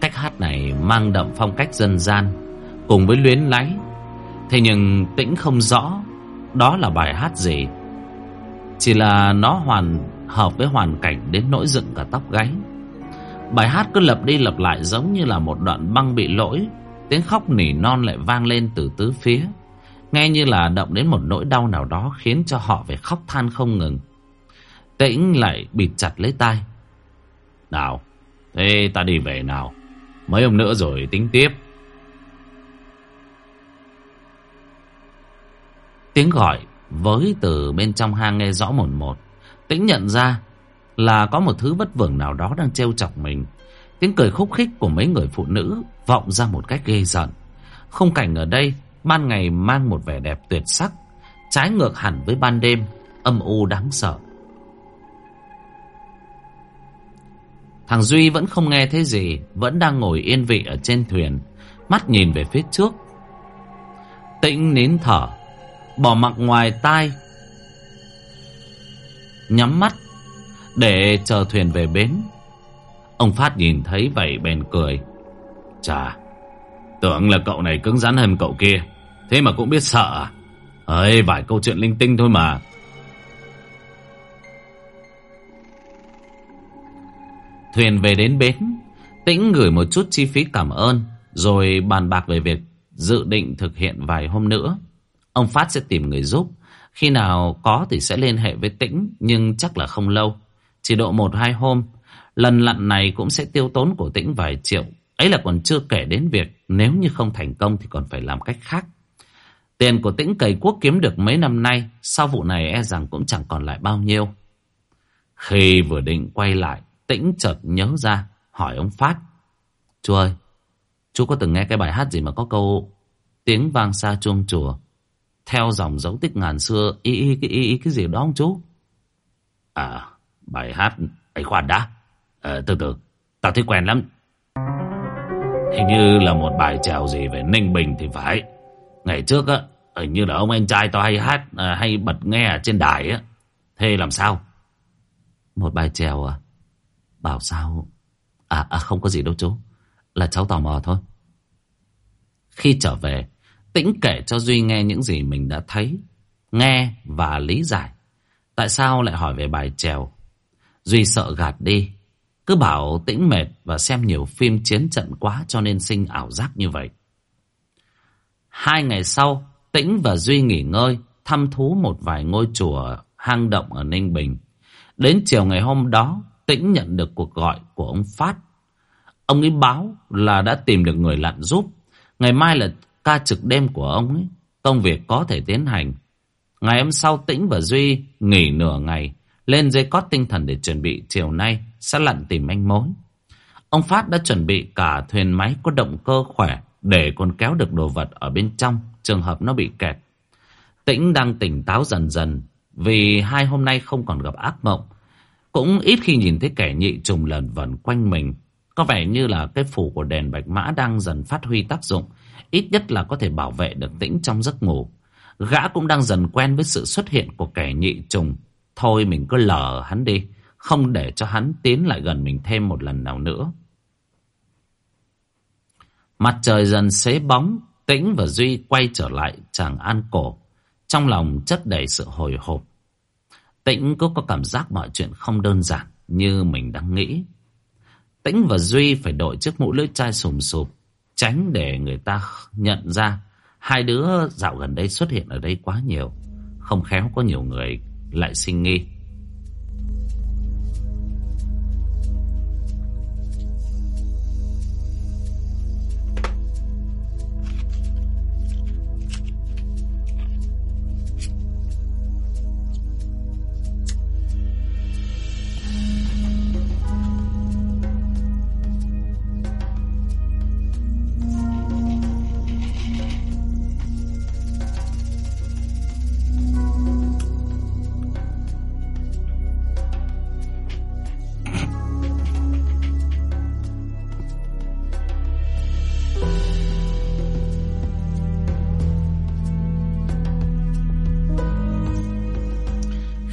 Speaker 1: cách hát này mang đậm phong cách dân gian, cùng với luyến láy thế nhưng tĩnh không rõ, đó là bài hát gì? Chỉ là nó hoàn hợp với hoàn cảnh đến nỗi dựng cả tóc gáy. Bài hát cứ lặp đi lặp lại giống như là một đoạn băng bị lỗi. Tiếng khóc nỉ non lại vang lên từ tứ phía. Nghe như là động đến một nỗi đau nào đó khiến cho họ phải khóc than không ngừng. Tĩnh lại bịt chặt lấy tai. Nào, thế ta đi về nào. Mấy hôm nữa rồi tính tiếp. Tiếng gọi với từ bên trong hang nghe rõ một một. Tĩnh nhận ra là có một thứ bất vưởng nào đó đang trêu chọc mình. Tiếng cười khúc khích của mấy người phụ nữ vọng ra một cách ghê giận. Không cảnh ở đây ban ngày mang một vẻ đẹp tuyệt sắc, trái ngược hẳn với ban đêm, âm u đáng sợ. Thằng Duy vẫn không nghe thấy gì, vẫn đang ngồi yên vị ở trên thuyền, mắt nhìn về phía trước. Tĩnh nín thở, bỏ mặc ngoài tai nhắm mắt để chờ thuyền về bến. Ông Phát nhìn thấy vậy bèn cười. Chà, tưởng là cậu này cứng rắn hơn cậu kia, thế mà cũng biết sợ à? Vài câu chuyện linh tinh thôi mà. Thuyền về đến bến, Tĩnh gửi một chút chi phí cảm ơn, rồi bàn bạc về việc dự định thực hiện vài hôm nữa. Ông Phát sẽ tìm người giúp. Khi nào có thì sẽ liên hệ với Tĩnh, nhưng chắc là không lâu. Chỉ độ một hai hôm, lần lặn này cũng sẽ tiêu tốn của Tĩnh vài triệu. Ấy là còn chưa kể đến việc nếu như không thành công thì còn phải làm cách khác. Tiền của Tĩnh cầy quốc kiếm được mấy năm nay, sau vụ này e rằng cũng chẳng còn lại bao nhiêu. Khi vừa định quay lại, Tĩnh chợt nhớ ra, hỏi ông Phát. Chú ơi, chú có từng nghe cái bài hát gì mà có câu tiếng vang xa chuông chùa theo dòng dấu tích ngàn xưa y y, cái y, y cái gì đó không chú? À bài hát ấy khoan đã. À, từ từ tao thấy quen lắm. Hình như là một bài trèo gì về ninh bình thì phải. Ngày trước á hình như là ông anh trai tao hay hát à, hay bật nghe ở trên đài á. Thế làm sao? Một bài trèo à? Bảo sao? À, à không có gì đâu chú. Là cháu tò mò thôi. Khi trở về Tĩnh kể cho Duy nghe những gì mình đã thấy, nghe và lý giải. Tại sao lại hỏi về bài trèo? Duy sợ gạt đi, cứ bảo Tĩnh mệt và xem nhiều phim chiến trận quá cho nên sinh ảo giác như vậy. Hai ngày sau, Tĩnh và Duy nghỉ ngơi, thăm thú một vài ngôi chùa hang động ở Ninh Bình. Đến chiều ngày hôm đó, Tĩnh nhận được cuộc gọi của ông Phát. Ông ấy báo là đã tìm được người lặn giúp. Ngày mai là ca trực đêm của ông ấy, công việc có thể tiến hành. Ngày hôm sau Tĩnh và Duy nghỉ nửa ngày, lên dây cót tinh thần để chuẩn bị chiều nay sẽ lặn tìm manh mối. Ông Phát đã chuẩn bị cả thuyền máy có động cơ khỏe để còn kéo được đồ vật ở bên trong trường hợp nó bị kẹt. Tĩnh đang tỉnh táo dần dần vì hai hôm nay không còn gặp ác mộng. Cũng ít khi nhìn thấy kẻ nhị trùng lần vần quanh mình. Có vẻ như là cái phủ của đèn bạch mã đang dần phát huy tác dụng Ít nhất là có thể bảo vệ được tĩnh trong giấc ngủ. Gã cũng đang dần quen với sự xuất hiện của kẻ nhị trùng. Thôi mình cứ lờ hắn đi, Không để cho hắn tiến lại gần mình thêm một lần nào nữa. Mặt trời dần xế bóng, Tĩnh và Duy quay trở lại chàng an cổ. Trong lòng chất đầy sự hồi hộp. Tĩnh cứ có cảm giác mọi chuyện không đơn giản Như mình đang nghĩ. Tĩnh và Duy phải đội chiếc mũ lưỡi chai sùm sụp. Tránh để người ta nhận ra Hai đứa dạo gần đây xuất hiện ở đây quá nhiều. Không khéo có nhiều người lại sinh nghi.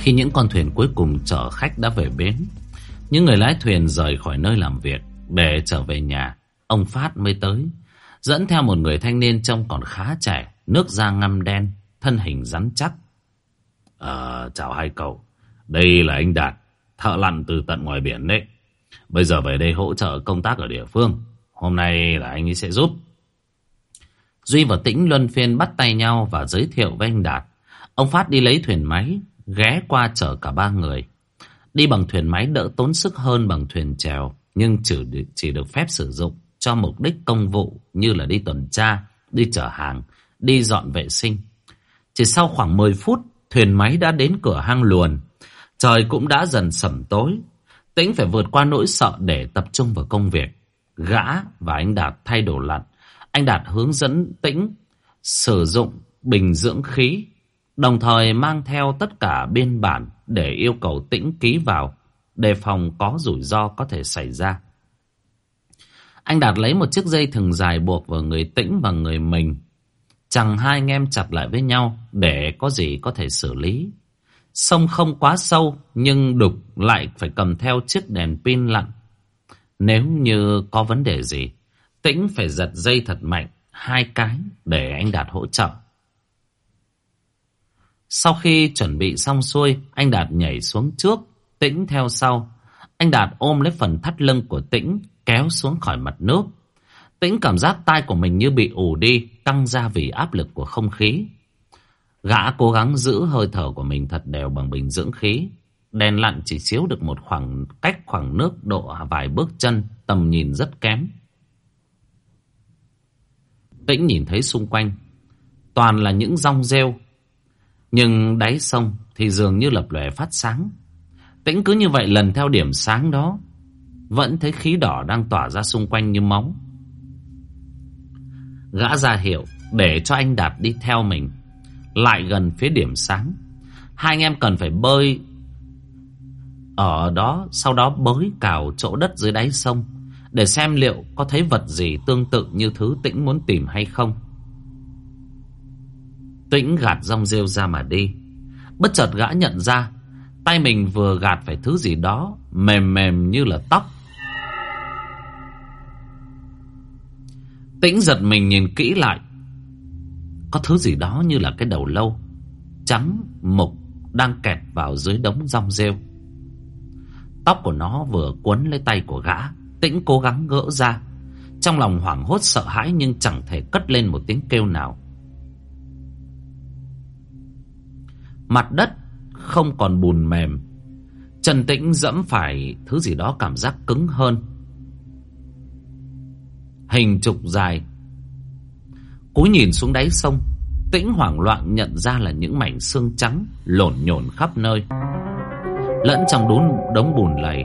Speaker 1: Khi những con thuyền cuối cùng chở khách đã về bến. Những người lái thuyền rời khỏi nơi làm việc Để trở về nhà. Ông Phát mới tới Dẫn theo một người thanh niên trông còn khá trẻ Nước da ngăm đen Thân hình rắn chắc.
Speaker 2: À, Chào hai cậu. Đây là anh Đạt Thợ lặn từ tận ngoài biển đấy. Bây giờ về đây hỗ trợ công tác ở địa phương. Hôm nay là anh ấy sẽ giúp.
Speaker 1: Duy và Tĩnh luân phiên bắt tay nhau Và giới thiệu với anh Đạt. Ông Phát đi lấy thuyền máy Ghé qua chở cả ba người. Đi bằng thuyền máy đỡ tốn sức hơn bằng thuyền chèo Nhưng chỉ, chỉ được phép sử dụng Cho mục đích công vụ Như là đi tuần tra Đi chở hàng Đi dọn vệ sinh. Chỉ sau khoảng 10 phút Thuyền máy đã đến cửa hang luồn. Trời cũng đã dần sẩm tối. Tĩnh phải vượt qua nỗi sợ để tập trung vào công việc. Gã và anh Đạt thay đồ lặn Anh Đạt hướng dẫn Tĩnh Sử dụng bình dưỡng khí. Đồng thời mang theo tất cả biên bản Để yêu cầu Tĩnh ký vào, Đề phòng có rủi ro có thể xảy ra. Anh Đạt lấy một chiếc dây thừng dài buộc vào người Tĩnh và người mình. Chẳng hai anh em chặt lại với nhau Để có gì có thể xử lý. Sông không quá sâu, Nhưng đục lại phải cầm theo chiếc đèn pin lặn. Nếu như có vấn đề gì, Tĩnh phải giật dây thật mạnh, Hai cái để anh Đạt hỗ trợ. Sau khi chuẩn bị xong xuôi Anh Đạt nhảy xuống trước Tĩnh theo sau Anh Đạt ôm lấy phần thắt lưng của Tĩnh Kéo xuống khỏi mặt nước Tĩnh cảm giác tai của mình như bị ù đi Tăng ra vì áp lực của không khí Gã cố gắng giữ hơi thở của mình thật đều bằng bình dưỡng khí. Đèn lặn chỉ chiếu được một khoảng cách khoảng nước độ vài bước chân, tầm nhìn rất kém. Tĩnh nhìn thấy xung quanh, toàn là những rong rêu. Nhưng đáy sông thì dường như lập lòe phát sáng. Tĩnh cứ như vậy lần theo điểm sáng đó, vẫn thấy khí đỏ đang tỏa ra xung quanh như máu. Gã ra hiệu để cho anh Đạt đi theo mình lại gần phía điểm sáng. Hai anh em cần phải bơi ở đó, sau đó bới cào chỗ đất dưới đáy sông để xem liệu có thấy vật gì tương tự như thứ Tĩnh muốn tìm hay không. Tĩnh gạt rong rêu ra mà đi. Bất chợt gã nhận ra, tay mình vừa gạt phải thứ gì đó, mềm mềm như là tóc. Tĩnh giật mình nhìn kỹ lại có thứ gì đó như là cái đầu lâu, Trắng, mục, Đang kẹt vào dưới đống rong rêu Tóc của nó vừa quấn lấy tay của gã, Tĩnh cố gắng gỡ ra Trong lòng hoảng hốt sợ hãi Nhưng chẳng thể cất lên một tiếng kêu nào Mặt đất không còn bùn mềm. Trần Tĩnh dẫm phải thứ gì đó cảm giác cứng hơn. Hình trục dài. Cúi nhìn xuống đáy sông, Tĩnh hoảng loạn nhận ra là những mảnh xương trắng Lộn nhộn khắp nơi, Lẫn trong đốn đống bùn lầy.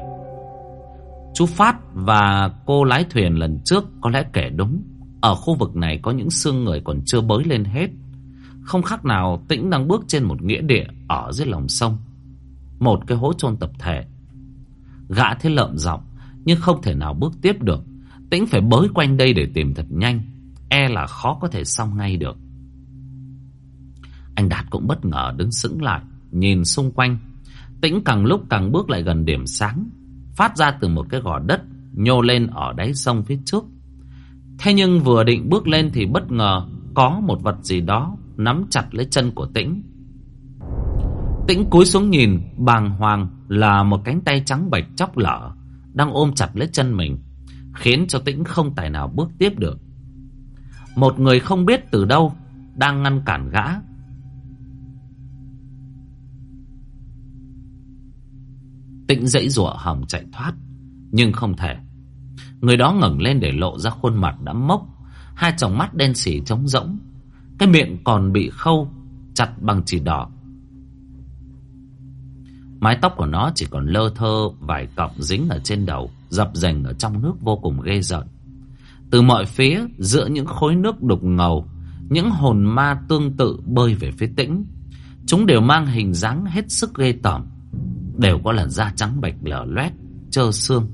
Speaker 1: Chú Phát và cô lái thuyền lần trước Có lẽ kể đúng, Ở khu vực này có những xương người còn chưa bới lên hết. Không khác nào Tĩnh đang bước trên một nghĩa địa Ở dưới lòng sông Một cái hố chôn tập thể Gã thế lợm giọng Nhưng không thể nào bước tiếp được Tĩnh phải bới quanh đây để tìm thật nhanh e là khó có thể xong ngay được. Anh Đạt cũng bất ngờ đứng sững lại, nhìn xung quanh. Tĩnh càng lúc càng bước lại gần điểm sáng, phát ra từ một cái gò đất nhô lên ở đáy sông phía trước. Thế nhưng vừa định bước lên thì bất ngờ có một vật gì đó nắm chặt lấy chân của Tĩnh. Tĩnh cúi xuống nhìn, bàng hoàng là một cánh tay trắng bạch chóc lở đang ôm chặt lấy chân mình, khiến cho Tĩnh không tài nào bước tiếp được. Một người không biết từ đâu Đang ngăn cản gã Tĩnh dãy rủa hòng chạy thoát Nhưng không thể Người đó ngẩng lên để lộ ra khuôn mặt đã mốc Hai tròng mắt đen sì trống rỗng cái miệng còn bị khâu, Chặt bằng chỉ đỏ. Mái tóc của nó chỉ còn lơ thơ, Vài cọng dính ở trên đầu, Dập dềnh ở trong nước vô cùng ghê rợn. Từ mọi phía, giữa những khối nước đục ngầu, Những hồn ma tương tự bơi về phía tĩnh. Chúng đều mang hình dáng hết sức ghê tởm, Đều có làn da trắng bạch lở loét, Trơ xương.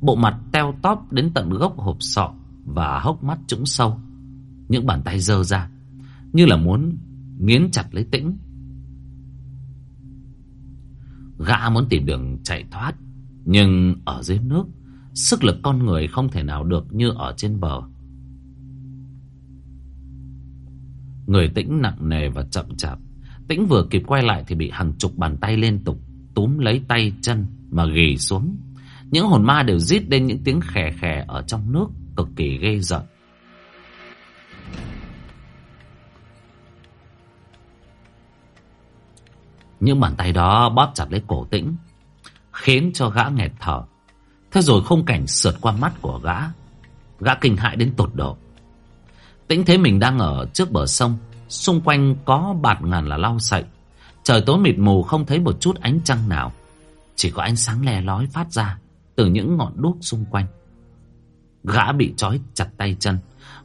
Speaker 1: Bộ mặt teo tóp đến tận gốc hộp sọ Và hốc mắt trũng sâu. Những bàn tay dơ ra như là muốn nghiến chặt lấy tĩnh Gã muốn tìm đường chạy thoát, Nhưng ở dưới nước, Sức lực con người không thể nào được như ở trên bờ Người tĩnh nặng nề và chậm chạp, Tĩnh vừa kịp quay lại thì bị hàng chục bàn tay liên tục túm lấy tay chân mà ghì xuống. Những hồn ma đều rít lên những tiếng khè khè ở trong nước, cực kỳ ghê giận. Những bàn tay đó bóp chặt lấy cổ tĩnh, Khiến cho gã nghẹt thở. Thế rồi không cảnh sượt qua mắt của gã. Gã kinh hại đến tột độ. Tĩnh thấy mình đang ở trước bờ sông, Xung quanh có bạt ngàn là lau sậy. Trời tối mịt mù không thấy một chút ánh trăng nào. Chỉ có ánh sáng le lói phát ra Từ những ngọn đuốc xung quanh. Gã bị trói chặt tay chân.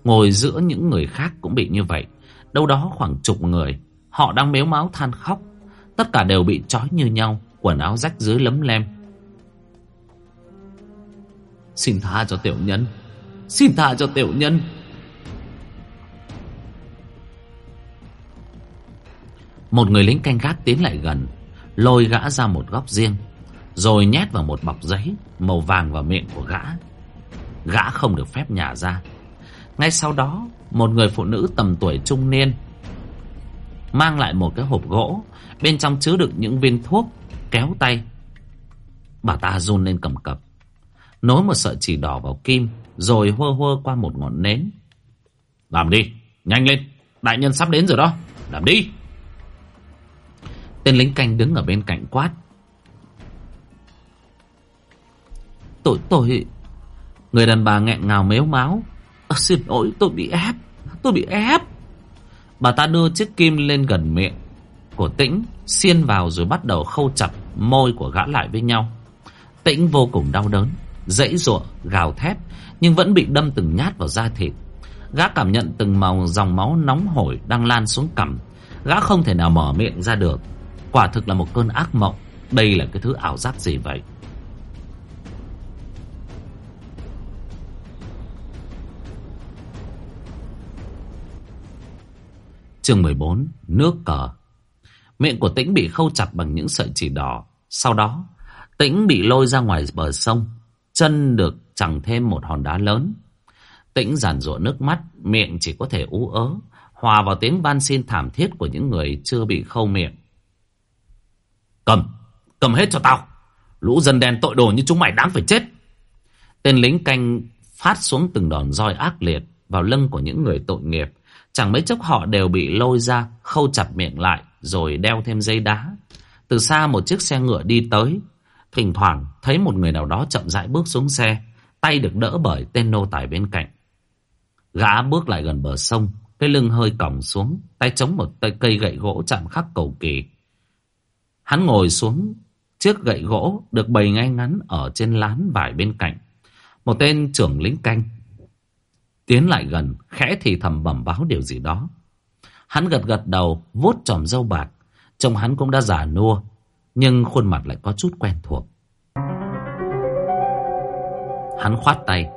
Speaker 1: Ngồi giữa những người khác cũng bị như vậy. Đâu đó khoảng chục người, Họ đang mếu máu than khóc. Tất cả đều bị trói như nhau, Quần áo rách dưới lấm lem. Xin tha cho tiểu nhân. Xin tha cho tiểu nhân. Một người lính canh gác tiến lại gần, Lôi gã ra một góc riêng, Rồi nhét vào một bọc giấy Màu vàng vào miệng của gã. Gã không được phép nhả ra. Ngay sau đó, Một người phụ nữ tầm tuổi trung niên Mang lại một cái hộp gỗ. Bên trong chứa được những viên thuốc Kéo tay. Bà ta run lên cầm cập. Nối một sợi chỉ đỏ vào kim Rồi hơ hơ qua một ngọn nến. Làm đi, nhanh lên Đại nhân sắp đến rồi đó. Làm đi. Tên lính canh đứng ở bên cạnh quát. Tôi, tôi Người đàn bà nghẹn ngào mếu máu. À, Xin lỗi tôi bị ép Tôi bị ép. Bà ta đưa chiếc kim lên gần miệng. Của tĩnh Xiên vào rồi bắt đầu khâu chặt Môi của gã lại với nhau. Tĩnh vô cùng đau đớn, Dãy ruộng, gào thét, Nhưng vẫn bị đâm từng nhát vào da thịt. Gã cảm nhận từng màu dòng máu nóng hổi Đang lan xuống cằm. Gã không thể nào mở miệng ra được. Quả thực là một cơn ác mộng. Đây là cái thứ ảo giác gì vậy? Chương 14 Nước cờ Miệng của Tĩnh bị khâu chặt bằng những sợi chỉ đỏ Sau đó Tĩnh bị lôi ra ngoài bờ sông Chân được chẳng thêm một hòn đá lớn Tĩnh giàn rụa nước mắt Miệng chỉ có thể ú ớ Hòa vào tiếng van xin thảm thiết của những người chưa bị khâu miệng Cầm, cầm hết cho tao. Lũ dân đen tội đồ như chúng mày đáng phải chết. Tên lính canh phát xuống từng đòn roi ác liệt vào lưng của những người tội nghiệp. Chẳng mấy chốc họ đều bị lôi ra, khâu chặt miệng lại, rồi đeo thêm dây đá. Từ xa một chiếc xe ngựa đi tới. Thỉnh thoảng thấy một người nào đó chậm rãi bước xuống xe, tay được đỡ bởi tên nô tài bên cạnh. Gã bước lại gần bờ sông, cái lưng hơi còng xuống, tay chống một tay cây gậy gỗ chạm khắc cầu kỳ. Hắn ngồi xuống chiếc gậy gỗ được bày ngay ngắn ở trên lán vải bên cạnh. Một tên trưởng lính canh tiến lại gần, khẽ thì thầm bẩm báo điều gì đó. Hắn gật gật đầu, vuốt tròm râu bạc. Trông hắn cũng đã già nua, nhưng khuôn mặt lại có chút quen thuộc. Hắn khoát tay,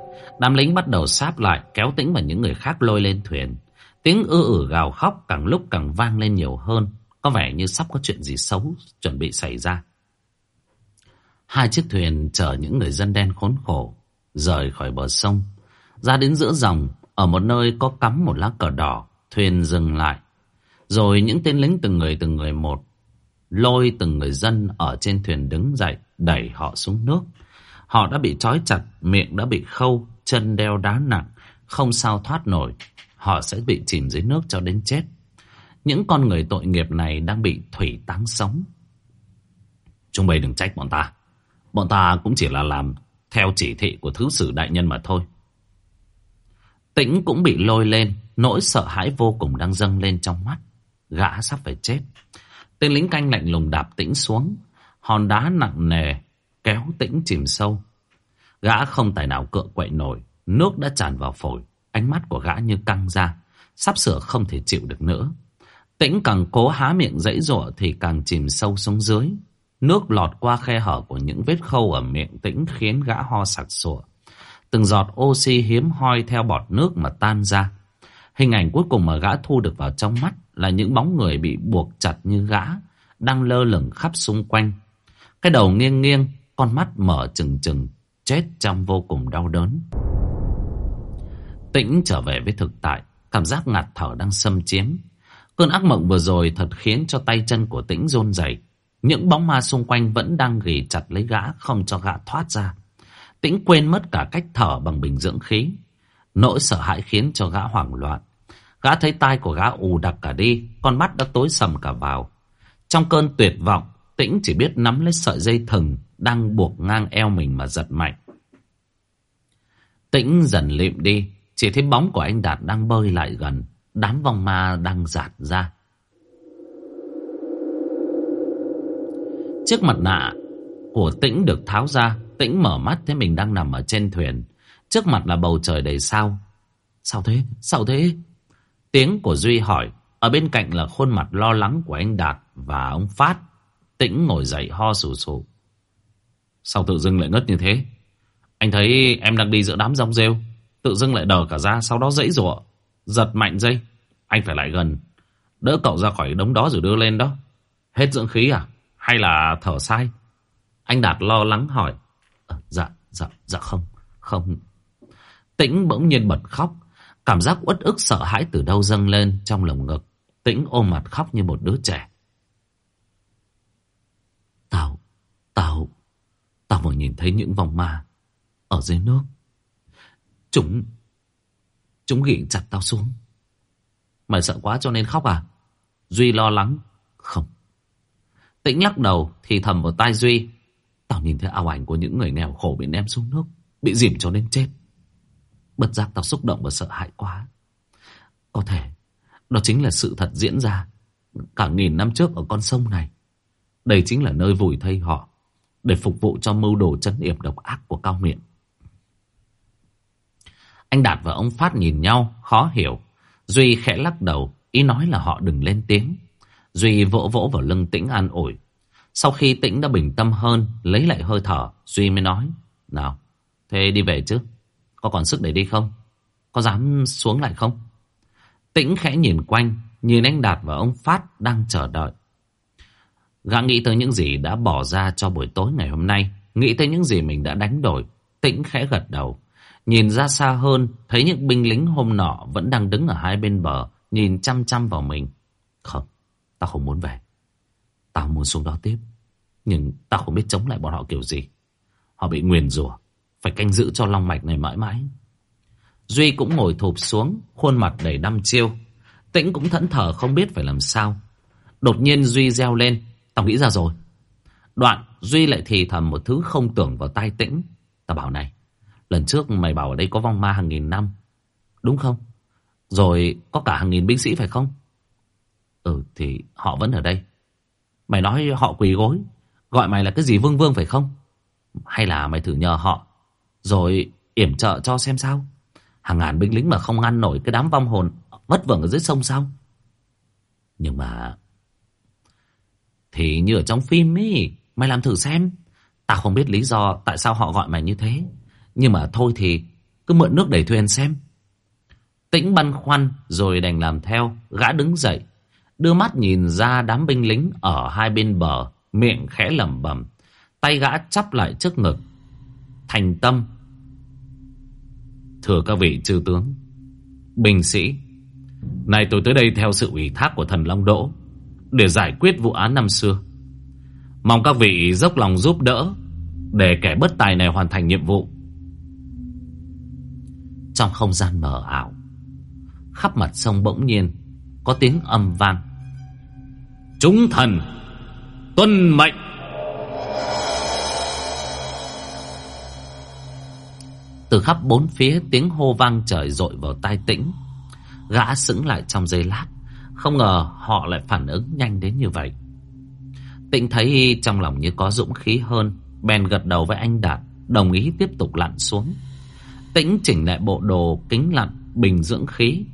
Speaker 1: đám lính bắt đầu sáp lại, kéo tĩnh và những người khác lôi lên thuyền. Tiếng ư ử gào khóc càng lúc càng vang lên nhiều hơn. Có vẻ như sắp có chuyện gì xấu chuẩn bị xảy ra. Hai chiếc thuyền chở những người dân đen khốn khổ rời khỏi bờ sông. Ra đến giữa dòng, ở một nơi có cắm một lá cờ đỏ, thuyền dừng lại. Rồi những tên lính từng người từng người một, lôi từng người dân ở trên thuyền đứng dậy, đẩy họ xuống nước. Họ đã bị trói chặt, miệng đã bị khâu, chân đeo đá nặng, không sao thoát nổi. Họ sẽ bị chìm dưới nước cho đến chết. Những con người tội nghiệp này đang bị thủy táng sống. Chúng mày đừng trách bọn ta. Bọn ta cũng chỉ là làm theo chỉ thị của thứ sử đại nhân mà thôi. Tĩnh cũng bị lôi lên, nỗi sợ hãi vô cùng đang dâng lên trong mắt. Gã sắp phải chết. Tên lính canh lạnh lùng đạp tĩnh xuống. Hòn đá nặng nề, kéo tĩnh chìm sâu. Gã không tài nào cựa quậy nổi. Nước đã tràn vào phổi. Ánh mắt của gã như căng ra. Sắp sửa không thể chịu được nữa. Tĩnh càng cố há miệng dãy dụa thì càng chìm sâu xuống dưới. Nước lọt qua khe hở của những vết khâu ở miệng tĩnh khiến gã ho sặc sụa. Từng giọt oxy hiếm hoi theo bọt nước mà tan ra. Hình ảnh cuối cùng mà gã thu được vào trong mắt là những bóng người bị buộc chặt như gã, đang lơ lửng khắp xung quanh. Cái đầu nghiêng nghiêng, con mắt mở trừng trừng, chết trong vô cùng đau đớn. Tĩnh trở về với thực tại, cảm giác ngạt thở đang xâm chiếm. Cơn ác mộng vừa rồi thật khiến cho tay chân của Tĩnh rôn rẩy. Những bóng ma xung quanh vẫn đang ghì chặt lấy gã không cho gã thoát ra. Tĩnh quên mất cả cách thở bằng bình dưỡng khí. Nỗi sợ hãi khiến cho gã hoảng loạn. Gã thấy tai của gã ù đặc cả đi, con mắt đã tối sầm cả vào. Trong cơn tuyệt vọng, Tĩnh chỉ biết nắm lấy sợi dây thừng đang buộc ngang eo mình mà giật mạnh. Tĩnh dần lịm đi, chỉ thấy bóng của anh Đạt đang bơi lại gần, đám vong ma đang giạt ra. Chiếc mặt nạ của Tĩnh được tháo ra, Tĩnh mở mắt thấy mình đang nằm ở trên thuyền. Trước mặt là bầu trời đầy sao. Sao thế? Sao thế? Tiếng của Duy hỏi. Ở bên cạnh là khuôn mặt lo lắng của anh Đạt và ông Phát. Tĩnh ngồi dậy ho sù sù. Sao tự dưng lại ngất như thế? Anh thấy em đang đi giữa đám rong rêu. Tự dưng lại đờ cả ra sau đó dãy rủa Giật mạnh dây. Anh phải lại gần. Đỡ cậu ra khỏi đống đó rồi đưa lên đó. Hết dưỡng khí à? Hay là thở sai? Anh Đạt lo lắng hỏi. Dạ, dạ, dạ không, không. Tĩnh bỗng nhiên bật khóc. Cảm giác uất ức sợ hãi từ đâu dâng lên trong lồng ngực. Tĩnh ôm mặt khóc như một đứa trẻ. Tao, tao, tao vừa nhìn thấy những vòng ma ở dưới nước. Chúng, chúng ghi chặt tao xuống. Mày sợ quá cho nên khóc à? Duy lo lắng. Không. Tĩnh lắc đầu thì thầm vào tai Duy. Tao nhìn thấy ảo ảnh của những người nghèo khổ bị ném xuống nước. Bị dìm cho đến chết. Bất giác tao xúc động và sợ hãi quá. Có thể đó chính là sự thật diễn ra cả nghìn năm trước ở con sông này. Đây chính là nơi vùi thây họ để phục vụ cho mưu đồ chân yểm độc ác của cao miệng. Anh Đạt và ông Phát nhìn nhau, khó hiểu. Duy khẽ lắc đầu, ý nói là họ đừng lên tiếng. Duy vỗ vỗ vào lưng Tĩnh an ủi. Sau khi Tĩnh đã bình tâm hơn, lấy lại hơi thở, Duy mới nói. Nào, thế đi về chứ? Có còn sức để đi không? Có dám xuống lại không? Tĩnh khẽ nhìn quanh, nhìn anh Đạt và ông Phát đang chờ đợi. Gã nghĩ tới những gì đã bỏ ra cho buổi tối ngày hôm nay, nghĩ tới những gì mình đã đánh đổi. Tĩnh khẽ gật đầu. Nhìn ra xa hơn, thấy những binh lính hôm nọ vẫn đang đứng ở hai bên bờ, nhìn chăm chăm vào mình. Không, tao không muốn về. Tao muốn xuống đó tiếp. Nhưng tao không biết chống lại bọn họ kiểu gì. Họ bị nguyền rủa phải canh giữ cho long mạch này mãi mãi. Duy cũng ngồi thụp xuống, khuôn mặt đầy đăm chiêu. Tĩnh cũng thẫn thờ không biết phải làm sao. Đột nhiên Duy reo lên, tao nghĩ ra rồi. Đoạn, Duy lại thì thầm một thứ không tưởng vào tai Tĩnh. Tao bảo này, lần trước mày bảo ở đây có vong ma hàng nghìn năm. Đúng không? Rồi có cả hàng nghìn binh sĩ phải không? Ừ, thì họ vẫn ở đây. Mày nói họ quỳ gối, gọi mày là cái gì vương vương phải không? Hay là mày thử nhờ họ, rồi yểm trợ cho xem sao? Hàng ngàn binh lính mà không ngăn nổi cái đám vong hồn vất vưởng ở dưới sông sao? Nhưng mà... Thì như ở trong phim ấy, mày làm thử xem. Tao không biết lý do tại sao họ gọi mày như thế. Nhưng mà thôi thì cứ mượn nước đẩy thuyền xem. Tĩnh băn khoăn rồi đành làm theo, gã đứng dậy. Đưa mắt nhìn ra đám binh lính ở hai bên bờ, miệng khẽ lẩm bẩm, tay gã chắp lại trước ngực. Thành tâm. Thưa các vị chư tướng Binh sĩ Này tôi tới đây theo sự ủy thác của thần Long Đỗ Để giải quyết vụ án năm xưa. Mong các vị dốc lòng giúp đỡ Để kẻ bất tài này hoàn thành nhiệm vụ. Trong không gian mờ ảo Khắp mặt sông bỗng nhiên có tiếng âm vang Chúng thần Tuân mệnh Từ khắp bốn phía tiếng hô vang trời dội vào tai tĩnh. Gã sững lại trong giây lát. Không ngờ họ lại phản ứng nhanh đến như vậy. Tĩnh thấy trong lòng như có dũng khí hơn. Bèn gật đầu với anh Đạt. Đồng ý tiếp tục lặn xuống. Tĩnh chỉnh lại bộ đồ kính lặn bình dưỡng khí.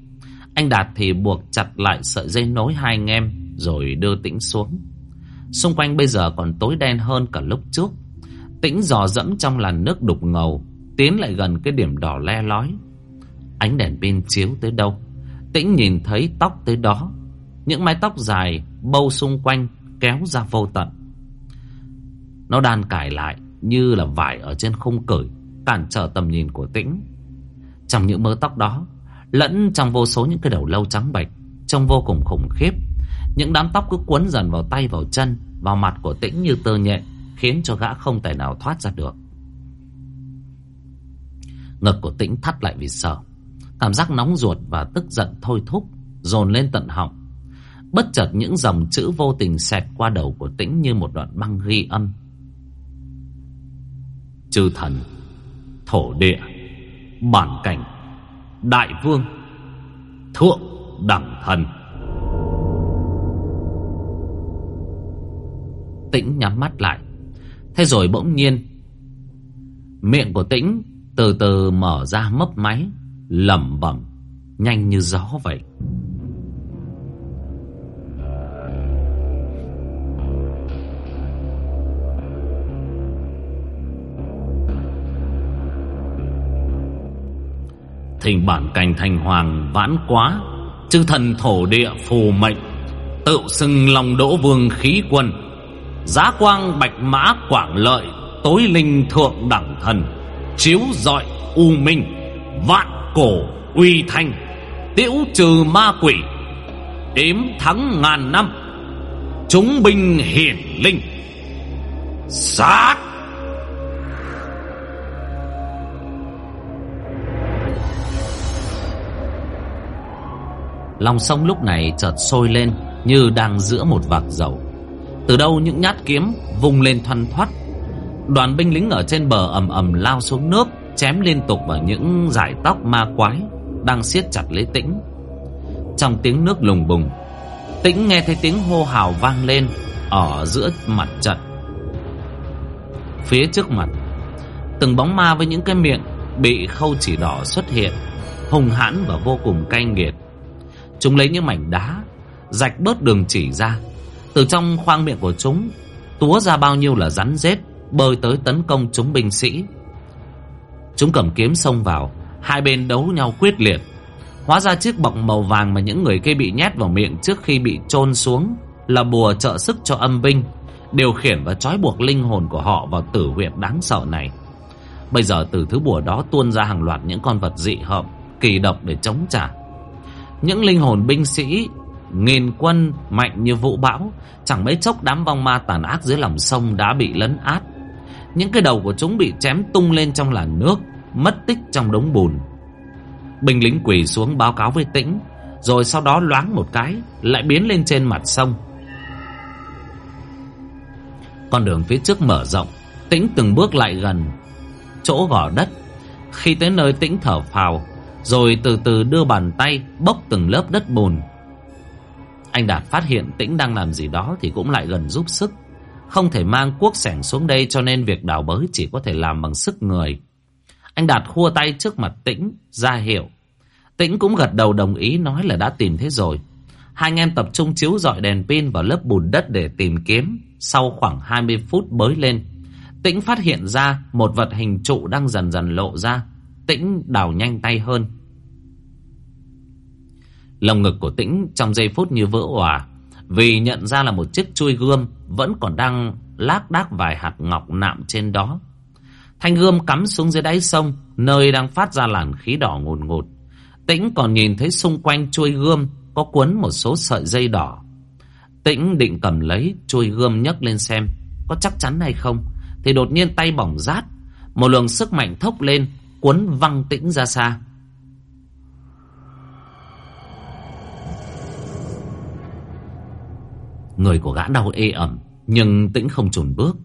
Speaker 1: Anh Đạt thì buộc chặt lại sợi dây nối hai anh em, rồi đưa Tĩnh xuống. Xung quanh bây giờ còn tối đen hơn cả lúc trước. Tĩnh dò dẫm trong làn nước đục ngầu, Tiến lại gần cái điểm đỏ le lói. Ánh đèn pin chiếu tới đâu? Tĩnh nhìn thấy tóc tới đó. Những mái tóc dài Bâu xung quanh kéo ra vô tận. Nó đan cài lại như là vải ở trên khung cởi, Cản trở tầm nhìn của tĩnh. Trong những mớ tóc đó Lẫn trong vô số những cái đầu lâu trắng bạch Trông vô cùng khủng khiếp. Những đám tóc cứ cuốn dần vào tay, vào chân, Vào mặt của tĩnh như tơ nhện, Khiến cho gã không thể nào thoát ra được. Ngực của tĩnh thắt lại vì sợ. Cảm giác nóng ruột và tức giận thôi thúc, Dồn lên tận họng. Bất chợt những dòng chữ vô tình xẹt qua đầu của tĩnh như một đoạn băng ghi âm. Chư thần, Thổ địa, Bản cảnh. Đại vương, Thượng đẳng thần. Tĩnh nhắm mắt lại. Thế rồi bỗng nhiên, Miệng của tĩnh từ từ mở ra mấp máy, lẩm bẩm, Nhanh như gió vậy. Thỉnh bản cảnh thành hoàng vãn quá, Chư thần thổ địa phù mệnh, Tự xưng lòng đỗ vương khí quân, Giá quang bạch mã quảng lợi, Tối linh thượng đẳng thần, Chiếu dọi u minh, Vạn cổ uy thanh, Tiễu trừ ma quỷ, Đếm thắng ngàn năm, Chúng binh hiển linh. Sát! Lòng sông lúc này chợt sôi lên Như đang giữa một vạc dầu. Từ đâu những nhát kiếm vung lên thoăn thoắt. Đoàn binh lính ở trên bờ ầm ầm lao xuống nước, Chém liên tục vào những dải tóc ma quái Đang siết chặt lấy tĩnh. Trong tiếng nước lùng bùng, Tĩnh nghe thấy tiếng hô hào vang lên Ở giữa mặt trận. Phía trước mặt, Từng bóng ma với những cái miệng Bị khâu chỉ đỏ xuất hiện Hùng hãn và vô cùng cay nghiệt. Chúng lấy những mảnh đá, Rạch bớt đường chỉ ra. Từ trong khoang miệng của chúng, Túa ra bao nhiêu là rắn rết, Bơi tới tấn công chúng binh sĩ. Chúng cầm kiếm xông vào, Hai bên đấu nhau quyết liệt. Hóa ra chiếc bọc màu vàng mà những người kia bị nhét vào miệng trước khi bị chôn xuống Là bùa trợ sức cho âm binh, Điều khiển và trói buộc linh hồn của họ vào tử huyệt đáng sợ này. Bây giờ từ thứ bùa đó tuôn ra hàng loạt những con vật dị hợm, Kỳ độc để chống trả những linh hồn binh sĩ, Nghìn quân mạnh như vũ bão, Chẳng mấy chốc đám vong ma tàn ác dưới lòng sông đã bị lấn át. Những cái đầu của chúng bị chém tung lên trong làn nước, Mất tích trong đống bùn. Binh lính quỳ xuống báo cáo với tĩnh, Rồi sau đó loáng một cái, Lại biến lên trên mặt sông. Con đường phía trước mở rộng, Tĩnh từng bước lại gần. Chỗ gò đất, Khi tới nơi tĩnh thở phào rồi từ từ đưa bàn tay Bốc từng lớp đất bùn. Anh Đạt phát hiện Tĩnh đang làm gì đó Thì cũng lại gần giúp sức. Không thể mang cuốc sẻng xuống đây Cho nên việc đào bới chỉ có thể làm bằng sức người. Anh Đạt khua tay trước mặt Tĩnh, ra hiệu. Tĩnh cũng gật đầu đồng ý Nói là đã tìm thế rồi. Hai anh em tập trung chiếu dọi đèn pin vào lớp bùn đất để tìm kiếm. Sau khoảng 20 phút bới lên, Tĩnh phát hiện ra một vật hình trụ đang dần dần lộ ra. Tĩnh đào nhanh tay hơn. Lồng ngực của Tĩnh trong giây phút như vỡ òa, Vì nhận ra là một chiếc chuôi gươm Vẫn còn đang lác đác vài hạt ngọc nạm trên đó. Thanh gươm cắm xuống dưới đáy sông, Nơi đang phát ra làn khí đỏ ngột ngột. Tĩnh còn nhìn thấy xung quanh chuôi gươm Có cuốn một số sợi dây đỏ. Tĩnh định cầm lấy chuôi gươm nhấc lên xem, Có chắc chắn hay không, Thì đột nhiên tay bỏng rát, Một luồng sức mạnh thốc lên cuốn văng tĩnh ra xa. Người của gã đau ê ẩm, nhưng tĩnh không chùn bước.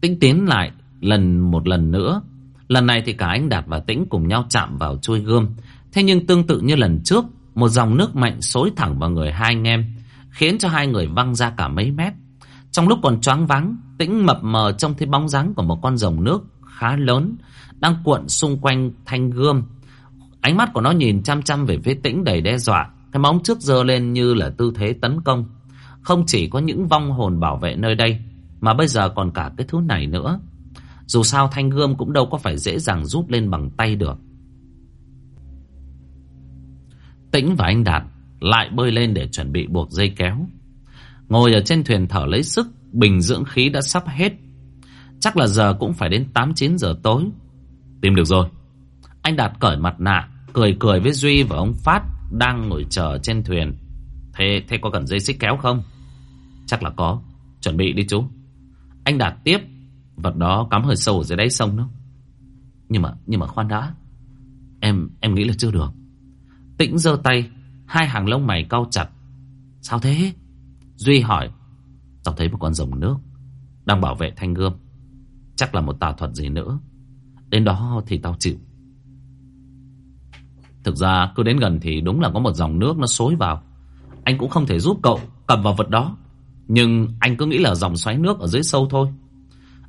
Speaker 1: Tĩnh tiến lại lần một lần nữa. Lần này thì cả anh đạt và tĩnh cùng nhau chạm vào chuôi gươm. Thế nhưng tương tự như lần trước, một dòng nước mạnh xối thẳng vào người hai anh em, khiến cho hai người văng ra cả mấy mét. Trong lúc còn choáng váng, tĩnh mập mờ trông thấy bóng dáng của một con rồng nước khá lớn đang cuộn xung quanh thanh gươm. Ánh mắt của nó nhìn chăm chăm về phía tĩnh đầy đe dọa. Cái móng trước giơ lên như là tư thế tấn công. Không chỉ có những vong hồn bảo vệ nơi đây, mà bây giờ còn cả cái thứ này nữa. Dù sao thanh gươm cũng đâu có phải dễ dàng rút lên bằng tay được. Tĩnh và anh Đạt lại bơi lên để chuẩn bị buộc dây kéo. Ngồi ở trên thuyền thở lấy sức, bình dưỡng khí đã sắp hết. Chắc là giờ cũng phải đến 8-9 giờ tối. Tìm được rồi. Anh Đạt cởi mặt nạ, cười cười với Duy và ông Phát đang ngồi chờ trên thuyền. Thế, thế có cần dây xích kéo không? Chắc là có. Chuẩn bị đi chú. Anh Đạt tiếp. Vật đó cắm hơi sâu ở dưới đáy sông đó. Nhưng mà, nhưng mà khoan đã. Em, em nghĩ là chưa được. Tĩnh giơ tay, hai hàng lông mày cau chặt. Sao thế? Duy hỏi. Tao thấy một con rồng nước đang bảo vệ thanh gươm. Chắc là một tà thuật gì nữa. Đến đó thì tao chịu. Thực ra cứ đến gần thì đúng là có một dòng nước nó xối vào. Anh cũng không thể giúp cậu cầm vào vật đó. Nhưng anh cứ nghĩ là dòng xoáy nước ở dưới sâu thôi.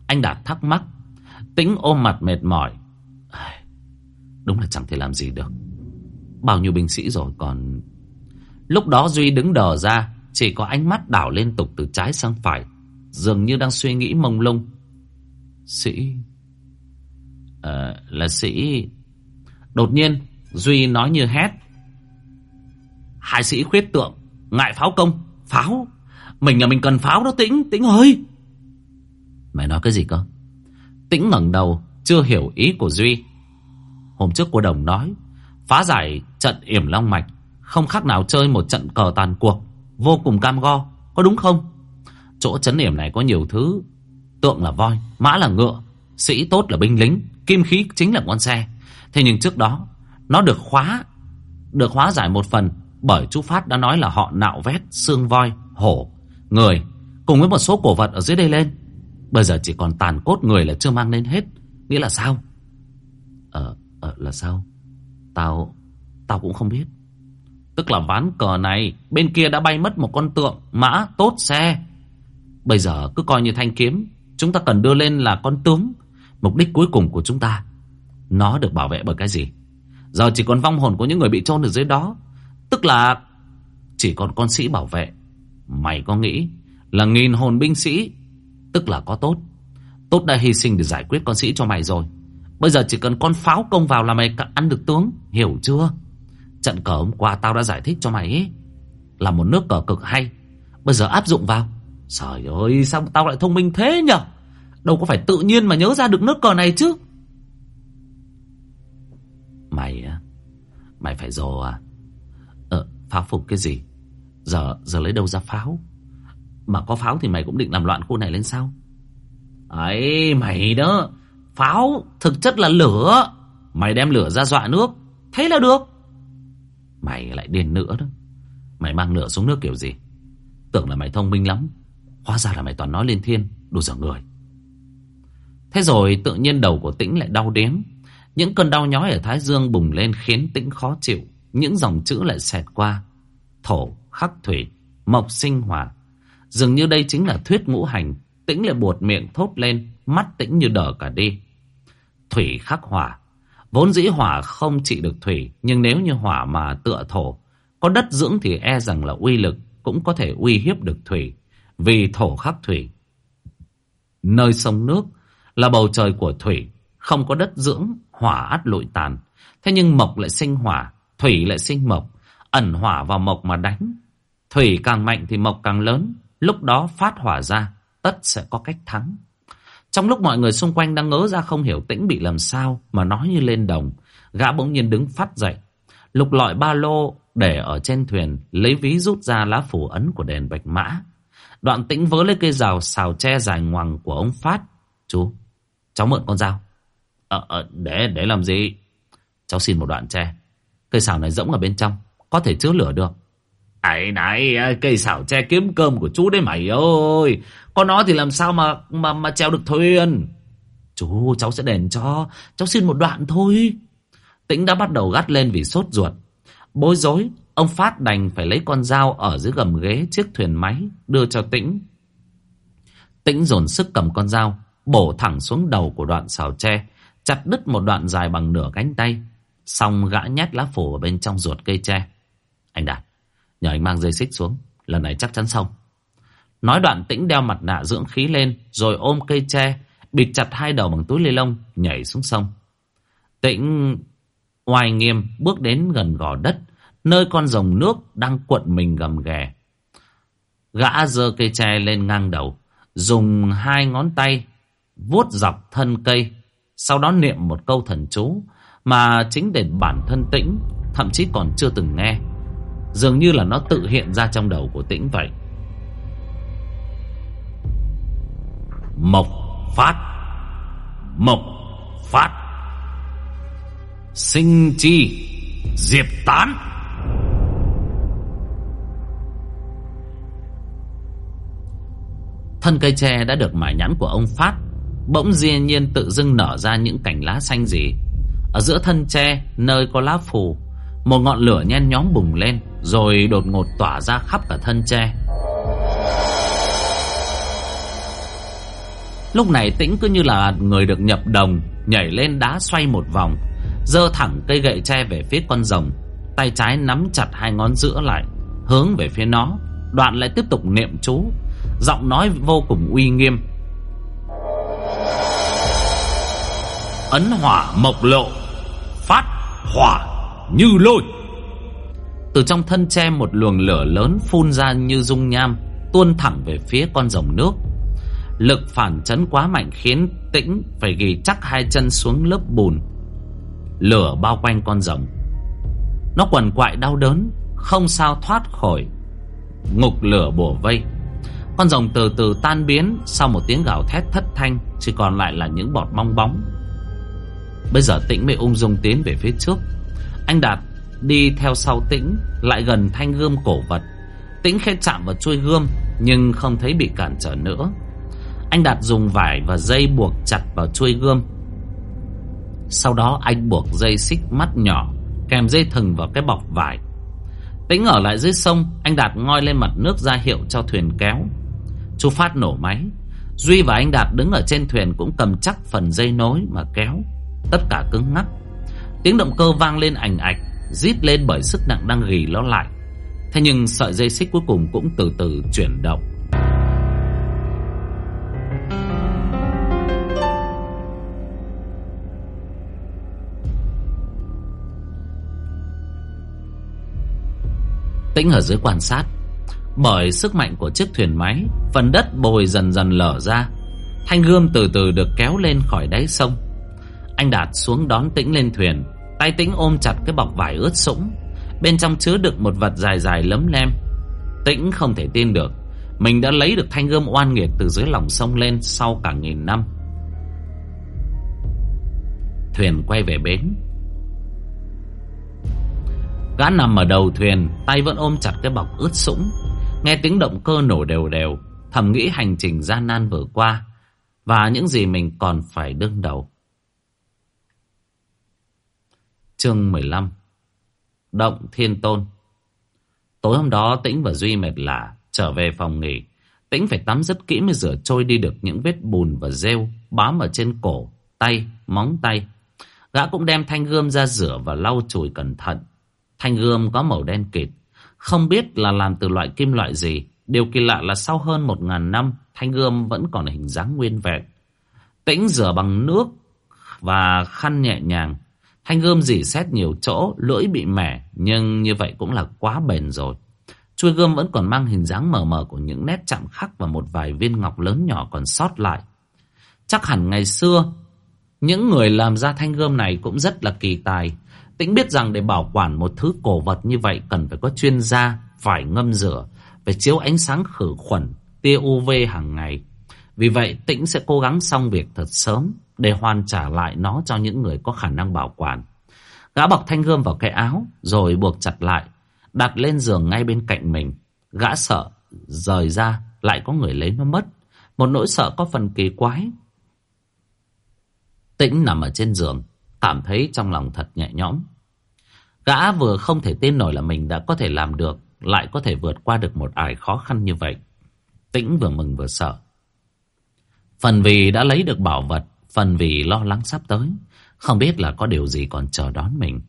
Speaker 1: Anh đã thắc mắc. Tĩnh ôm mặt mệt mỏi. Đúng là chẳng thể làm gì được. Bao nhiêu binh sĩ rồi còn... Lúc đó Duy đứng đờ ra. Chỉ có ánh mắt đảo liên tục từ trái sang phải. Dường như đang suy nghĩ mông lung. Sĩ... À, là sĩ... Đột nhiên Duy nói như hét. Hai sĩ khuyết tượng, ngại pháo công, pháo. Mình là mình cần pháo đó Tĩnh, Tĩnh ơi. Mày nói cái gì cơ? Tĩnh ngẩng đầu, chưa hiểu ý của Duy. Hôm trước cô Đồng nói, phá giải trận yểm long mạch, không khác nào chơi một trận cờ tàn cuộc, vô cùng cam go, có đúng không? Chỗ chấn yểm này có nhiều thứ, tượng là voi, mã là ngựa, sĩ tốt là binh lính, kim khí chính là con xe. Thế nhưng trước đó, nó được khóa Được hóa giải một phần Bởi chú Phát đã nói là họ nạo vét Xương voi, hổ, người Cùng với một số cổ vật ở dưới đây lên. Bây giờ chỉ còn tàn cốt người là chưa mang lên hết. Nghĩa là sao? Ờ, ờ là sao? Tao, tao cũng không biết. Tức là ván cờ này Bên kia đã bay mất một con tượng Mã tốt xe. Bây giờ cứ coi như thanh kiếm Chúng ta cần đưa lên là con tướng Mục đích cuối cùng của chúng ta, Nó được bảo vệ bởi cái gì? Giờ chỉ còn vong hồn của những người bị chôn ở dưới đó. Tức là Chỉ còn con sĩ bảo vệ. Mày có nghĩ là nghìn hồn binh sĩ, Tức là có tốt. Tốt đã hy sinh để giải quyết con sĩ cho mày rồi. Bây giờ chỉ cần con pháo công vào là mày ăn được tướng. Hiểu chưa? Trận cờ hôm qua tao đã giải thích cho mày ấy Là một nước cờ cực hay. Bây giờ áp dụng vào. Trời ơi, sao tao lại thông minh thế nhở? Đâu có phải tự nhiên mà nhớ ra được nước cờ này chứ? Mày á, Mày phải rồ à. Ờ pháo phục cái gì? Giờ giờ lấy đâu ra pháo? Mà có pháo thì mày cũng định làm loạn khu này lên sao? Ấy, mày đó, Pháo thực chất là lửa. Mày đem lửa ra dọa nước, Thế là được. Mày lại điên nữa đó. Mày mang lửa xuống nước kiểu gì? Tưởng là mày thông minh lắm. Hóa ra là mày toàn nói lên thiên Đồ dở người Thế rồi tự nhiên đầu của tĩnh lại đau đếm những cơn đau nhói ở Thái Dương bùng lên khiến tĩnh khó chịu. Những dòng chữ lại xẹt qua. Thổ, khắc thủy, mộc sinh hỏa. Dường như đây chính là thuyết ngũ hành. Tĩnh lại buột miệng thốt lên, mắt tĩnh như đờ cả đi. Thủy khắc hỏa. Vốn dĩ hỏa không trị được thủy, nhưng nếu như hỏa mà tựa thổ, có đất dưỡng thì e rằng là uy lực cũng có thể uy hiếp được thủy, vì thổ khắc thủy. Nơi sông nước là bầu trời của thủy, không có đất dưỡng, hỏa ắt lụi tàn. Thế nhưng mộc lại sinh hỏa, thủy lại sinh mộc, ẩn hỏa vào mộc mà đánh. Thủy càng mạnh thì mộc càng lớn, lúc đó phát hỏa ra, tất sẽ có cách thắng. Trong lúc mọi người xung quanh đang ngớ ra không hiểu tĩnh bị làm sao mà nói như lên đồng, gã bỗng nhiên đứng phát dậy. Lục lọi ba lô để ở trên thuyền, lấy ví rút ra lá phủ ấn của đèn Bạch Mã. Đoạn tĩnh vớ lấy cây rào xào tre dài ngoằng của ông Phát. Chú, cháu mượn con dao. Ờ, à, để, để làm gì? Cháu xin một đoạn tre. Cây xào này rỗng ở bên trong, có thể chứa lửa được. Ấy này, cây xào tre kiếm cơm của chú đấy mày ơi. Có nó thì làm sao mà mà mà treo được thuyền. Chú, cháu sẽ đền cho. Cháu xin một đoạn thôi. Tĩnh đã bắt đầu gắt lên vì sốt ruột. Bối rối, ông Phát đành phải lấy con dao ở dưới gầm ghế chiếc thuyền máy đưa cho Tĩnh. Tĩnh dồn sức cầm con dao, bổ thẳng xuống đầu của đoạn xào tre chặt đứt một đoạn dài bằng nửa cánh tay. Xong gã nhét lá phủ ở bên trong ruột cây tre. Anh Đạt, nhờ anh mang dây xích xuống, lần này chắc chắn xong. Nói đoạn tĩnh đeo mặt nạ dưỡng khí lên, rồi ôm cây tre, bịt chặt hai đầu bằng túi lê lông, nhảy xuống sông. Tĩnh oai nghiêm bước đến gần gò đất, nơi con rồng nước đang cuộn mình gầm ghè. Gã giơ cây tre lên ngang đầu, Dùng hai ngón tay vuốt dọc thân cây. Sau đó niệm một câu thần chú mà chính để bản thân tĩnh thậm chí còn chưa từng nghe. Dường như là nó tự hiện ra trong đầu của tĩnh vậy. Mộc phát Mộc phát Sinh chi Diệp tán Thân cây tre đã được mải nhẵn của ông Phát, Bỗng dĩ nhiên tự dưng nở ra những cành lá xanh gì. Ở giữa thân tre, Nơi có lá phù, Một ngọn lửa nhen nhóm bùng lên, Rồi đột ngột tỏa ra khắp cả thân tre. Lúc này tĩnh cứ như là người được nhập đồng, Nhảy lên đá xoay một vòng Dơ thẳng cây gậy tre về phía con rồng, Tay trái nắm chặt hai ngón giữa lại, Hướng về phía nó, Đoạn lại tiếp tục niệm chú. Giọng nói vô cùng uy nghiêm. Ấn hỏa mộc lộ, Phát hỏa như lôi. Từ trong thân tre một luồng lửa lớn phun ra như dung nham, Tuôn thẳng về phía con rồng nước. Lực phản chấn quá mạnh khiến tĩnh phải ghi chắc hai chân xuống lớp bùn. Lửa bao quanh con rồng. Nó quằn quại đau đớn, Không sao thoát khỏi. Ngục lửa bổ vây. Con rồng từ từ tan biến Sau một tiếng gào thét thất thanh, Chỉ còn lại là những bọt bong bóng. Bây giờ tĩnh mới ung dung tiến về phía trước. Anh Đạt đi theo sau tĩnh, Lại gần thanh gươm cổ vật. Tĩnh khẽ chạm vào chuôi gươm, Nhưng không thấy bị cản trở nữa. Anh Đạt dùng vải và dây buộc chặt vào chuôi gươm. Sau đó anh buộc dây xích mắt nhỏ, Kèm dây thừng vào cái bọc vải. Tĩnh ở lại dưới sông, Anh Đạt ngoi lên mặt nước ra hiệu cho thuyền kéo. Chú Phát nổ máy. Duy và anh Đạt đứng ở trên thuyền Cũng cầm chắc phần dây nối mà kéo. Tất cả cứng ngắc. Tiếng động cơ vang lên ảnh ạch, Rít lên bởi sức nặng đang gỉ nó lại. Thế nhưng sợi dây xích cuối cùng cũng từ từ chuyển động. Tĩnh ở dưới quan sát bởi sức mạnh của chiếc thuyền máy, Phần đất bồi dần dần lở ra. Thanh gươm từ từ được kéo lên khỏi đáy sông. Anh Đạt xuống đón Tĩnh lên thuyền. Tay Tĩnh ôm chặt cái bọc vải ướt sũng. Bên trong chứa được một vật dài dài lấm lem. Tĩnh không thể tin được, Mình đã lấy được thanh gươm oan nghiệt Từ dưới lòng sông lên sau cả nghìn năm. Thuyền quay về bến. Gã nằm ở đầu thuyền, Tay vẫn ôm chặt cái bọc ướt sũng. Nghe tiếng động cơ nổ đều đều Thầm nghĩ hành trình gian nan vừa qua Và những gì mình còn phải đương đầu. Chương 15 Động Thiên Tôn. Tối hôm đó Tĩnh và Duy mệt lạ Trở về phòng nghỉ. Tĩnh phải tắm rất kỹ mới rửa trôi đi được những vết bùn và rêu Bám ở trên cổ, tay, móng tay. Gã cũng đem thanh gươm ra rửa và lau chùi cẩn thận. Thanh gươm có màu đen kịt không biết là làm từ loại kim loại gì. Điều kỳ lạ là sau hơn một ngàn năm, Thanh gươm vẫn còn hình dáng nguyên vẹn. Tĩnh rửa bằng nước Và khăn nhẹ nhàng. Thanh gươm dỉ xét nhiều chỗ, Lưỡi bị mẻ, Nhưng như vậy cũng là quá bền rồi. Chuôi gươm vẫn còn mang hình dáng mờ mờ Của những nét chạm khắc Và một vài viên ngọc lớn nhỏ còn sót lại. Chắc hẳn ngày xưa, Những người làm ra thanh gươm này Cũng rất là kỳ tài. Tĩnh biết rằng để bảo quản một thứ cổ vật như vậy cần phải có chuyên gia, phải ngâm rửa, phải chiếu ánh sáng khử khuẩn, tia UV hàng ngày. Vì vậy Tĩnh sẽ cố gắng xong việc thật sớm để hoàn trả lại nó cho những người có khả năng bảo quản. Gã bọc thanh gươm vào cái áo rồi buộc chặt lại, đặt lên giường ngay bên cạnh mình. Gã sợ rời ra lại có người lấy nó mất. Một nỗi sợ có phần kỳ quái. Tĩnh nằm ở trên giường, Cảm thấy trong lòng thật nhẹ nhõm. Gã vừa không thể tin nổi là mình đã có thể làm được, Lại có thể vượt qua được một ải khó khăn như vậy. Tĩnh vừa mừng vừa sợ. Phần vì đã lấy được bảo vật, Phần vì lo lắng sắp tới. Không biết là có điều gì còn chờ đón mình.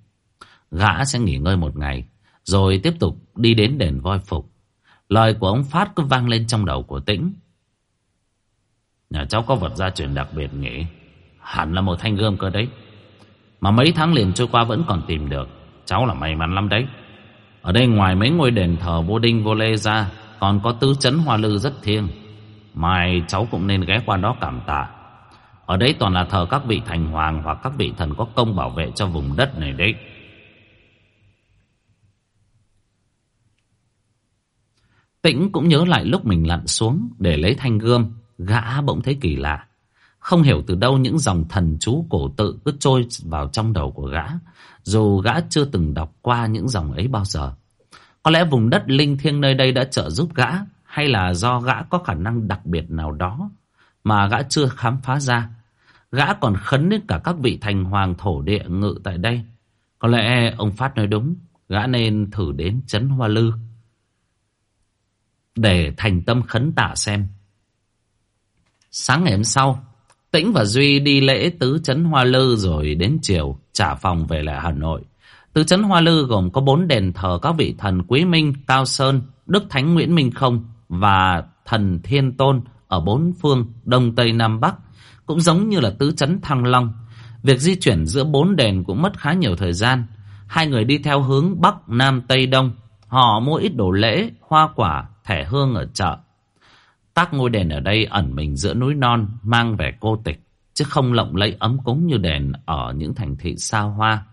Speaker 1: Gã sẽ nghỉ ngơi một ngày, Rồi tiếp tục đi đến đền voi phục. Lời của ông Phát cứ vang lên trong đầu của Tĩnh. Nhà cháu có vật gia truyền đặc biệt nhỉ? Hẳn là một thanh gươm cơ đấy mà mấy tháng liền trôi qua vẫn còn tìm được. Cháu là may mắn lắm đấy. Ở đây ngoài mấy ngôi đền thờ vô đinh vô lê ra, Còn có tứ chấn hoa lư rất thiêng.
Speaker 2: Mai cháu cũng nên ghé qua đó cảm tạ. Ở đấy toàn là thờ các vị thành hoàng Hoặc các vị thần có công bảo vệ cho vùng đất này đấy.
Speaker 1: Tĩnh cũng nhớ lại lúc mình lặn xuống Để lấy thanh gươm, Gã bỗng thấy kỳ lạ. Không hiểu từ đâu những dòng thần chú cổ tự Cứ trôi vào trong đầu của gã Dù gã chưa từng đọc qua những dòng ấy bao giờ Có lẽ vùng đất linh thiêng nơi đây đã trợ giúp gã hay là do gã có khả năng đặc biệt nào đó mà gã chưa khám phá ra. Gã còn khấn đến cả các vị thành hoàng thổ địa ngự tại đây. Có lẽ ông Phát nói đúng, gã nên thử đến Trấn Hoa Lư để thành tâm khấn tạ xem. Sáng ngày hôm sau, Tĩnh và Duy đi lễ tứ Trấn Hoa Lư rồi đến chiều trả phòng về lại Hà Nội. Tứ Trấn Hoa Lư gồm có bốn đền thờ các vị thần Quý Minh, Cao Sơn, Đức Thánh Nguyễn Minh Không và thần Thiên Tôn ở bốn phương Đông Tây Nam Bắc cũng giống như là tứ chấn Thăng Long. Việc di chuyển giữa bốn đền cũng mất khá nhiều thời gian. Hai người đi theo hướng Bắc, Nam, Tây, Đông. Họ mua ít đồ lễ, hoa quả, thẻ hương ở chợ. Các ngôi đền ở đây ẩn mình giữa núi non, mang vẻ cô tịch, chứ không lộng lẫy ấm cúng như đền ở những thành thị xa hoa.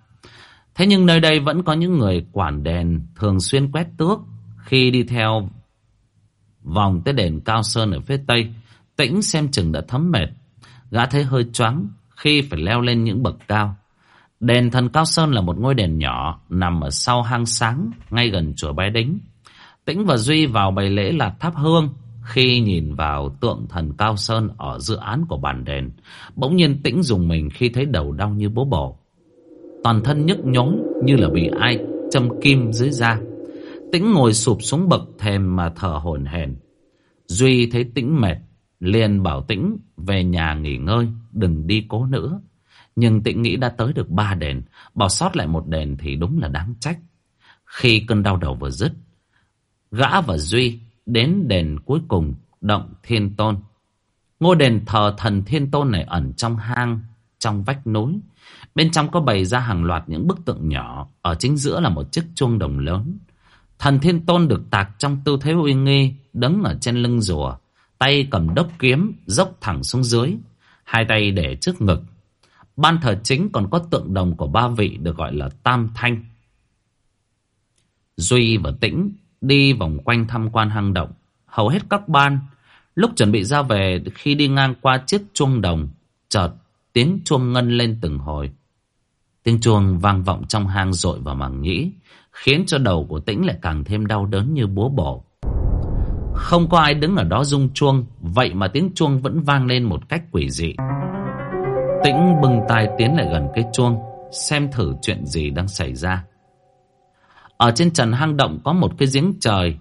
Speaker 1: Thế nhưng nơi đây vẫn có những người quản đền thường xuyên quét tước khi đi theo Vòng tới đền Cao Sơn ở phía tây. Tĩnh xem chừng đã thấm mệt Gã thấy hơi choáng Khi phải leo lên những bậc cao. Đền thần Cao Sơn là một ngôi đền nhỏ Nằm ở sau hang sáng Ngay gần chùa Bái Đính. Tĩnh và Duy vào bày lễ là thắp hương. Khi nhìn vào tượng thần Cao Sơn Ở dự án của bản đền Bỗng nhiên Tĩnh dùng mình khi thấy đầu đau như bố bổ Toàn thân nhức nhối Như là bị ai châm kim dưới da Tĩnh ngồi sụp xuống bậc thềm mà thở hổn hển. Duy thấy Tĩnh mệt, liền bảo Tĩnh về nhà nghỉ ngơi, đừng đi cố nữa. Nhưng Tĩnh nghĩ đã tới được ba đền, bỏ sót lại một đền thì đúng là đáng trách. Khi cơn đau đầu vừa dứt, gã và Duy đến đền cuối cùng, động Thiên Tôn. Ngôi đền thờ thần Thiên Tôn này ẩn trong hang, trong vách núi. Bên trong có bày ra hàng loạt những bức tượng nhỏ, ở chính giữa là một chiếc chuông đồng lớn. Thần Thiên Tôn được tạc trong tư thế uy nghi, đứng ở trên lưng rùa, tay cầm đốc kiếm, dốc thẳng xuống dưới, hai tay để trước ngực. Ban thờ chính còn có tượng đồng của ba vị được gọi là Tam Thanh. Duy và Tĩnh đi vòng quanh tham quan hang động. Hầu hết các ban, lúc chuẩn bị ra về khi đi ngang qua chiếc chuông đồng, chợt tiếng chuông ngân lên từng hồi. Tiếng chuông vang vọng trong hang rội vào màng nhĩ, Khiến cho đầu của Tĩnh lại càng thêm đau đớn như búa bổ Không có ai đứng ở đó rung chuông Vậy mà tiếng chuông vẫn vang lên một cách quỷ dị Tĩnh bừng tai tiến lại gần cái chuông Xem thử chuyện gì đang xảy ra ở trên trần hang động có một cái giếng trời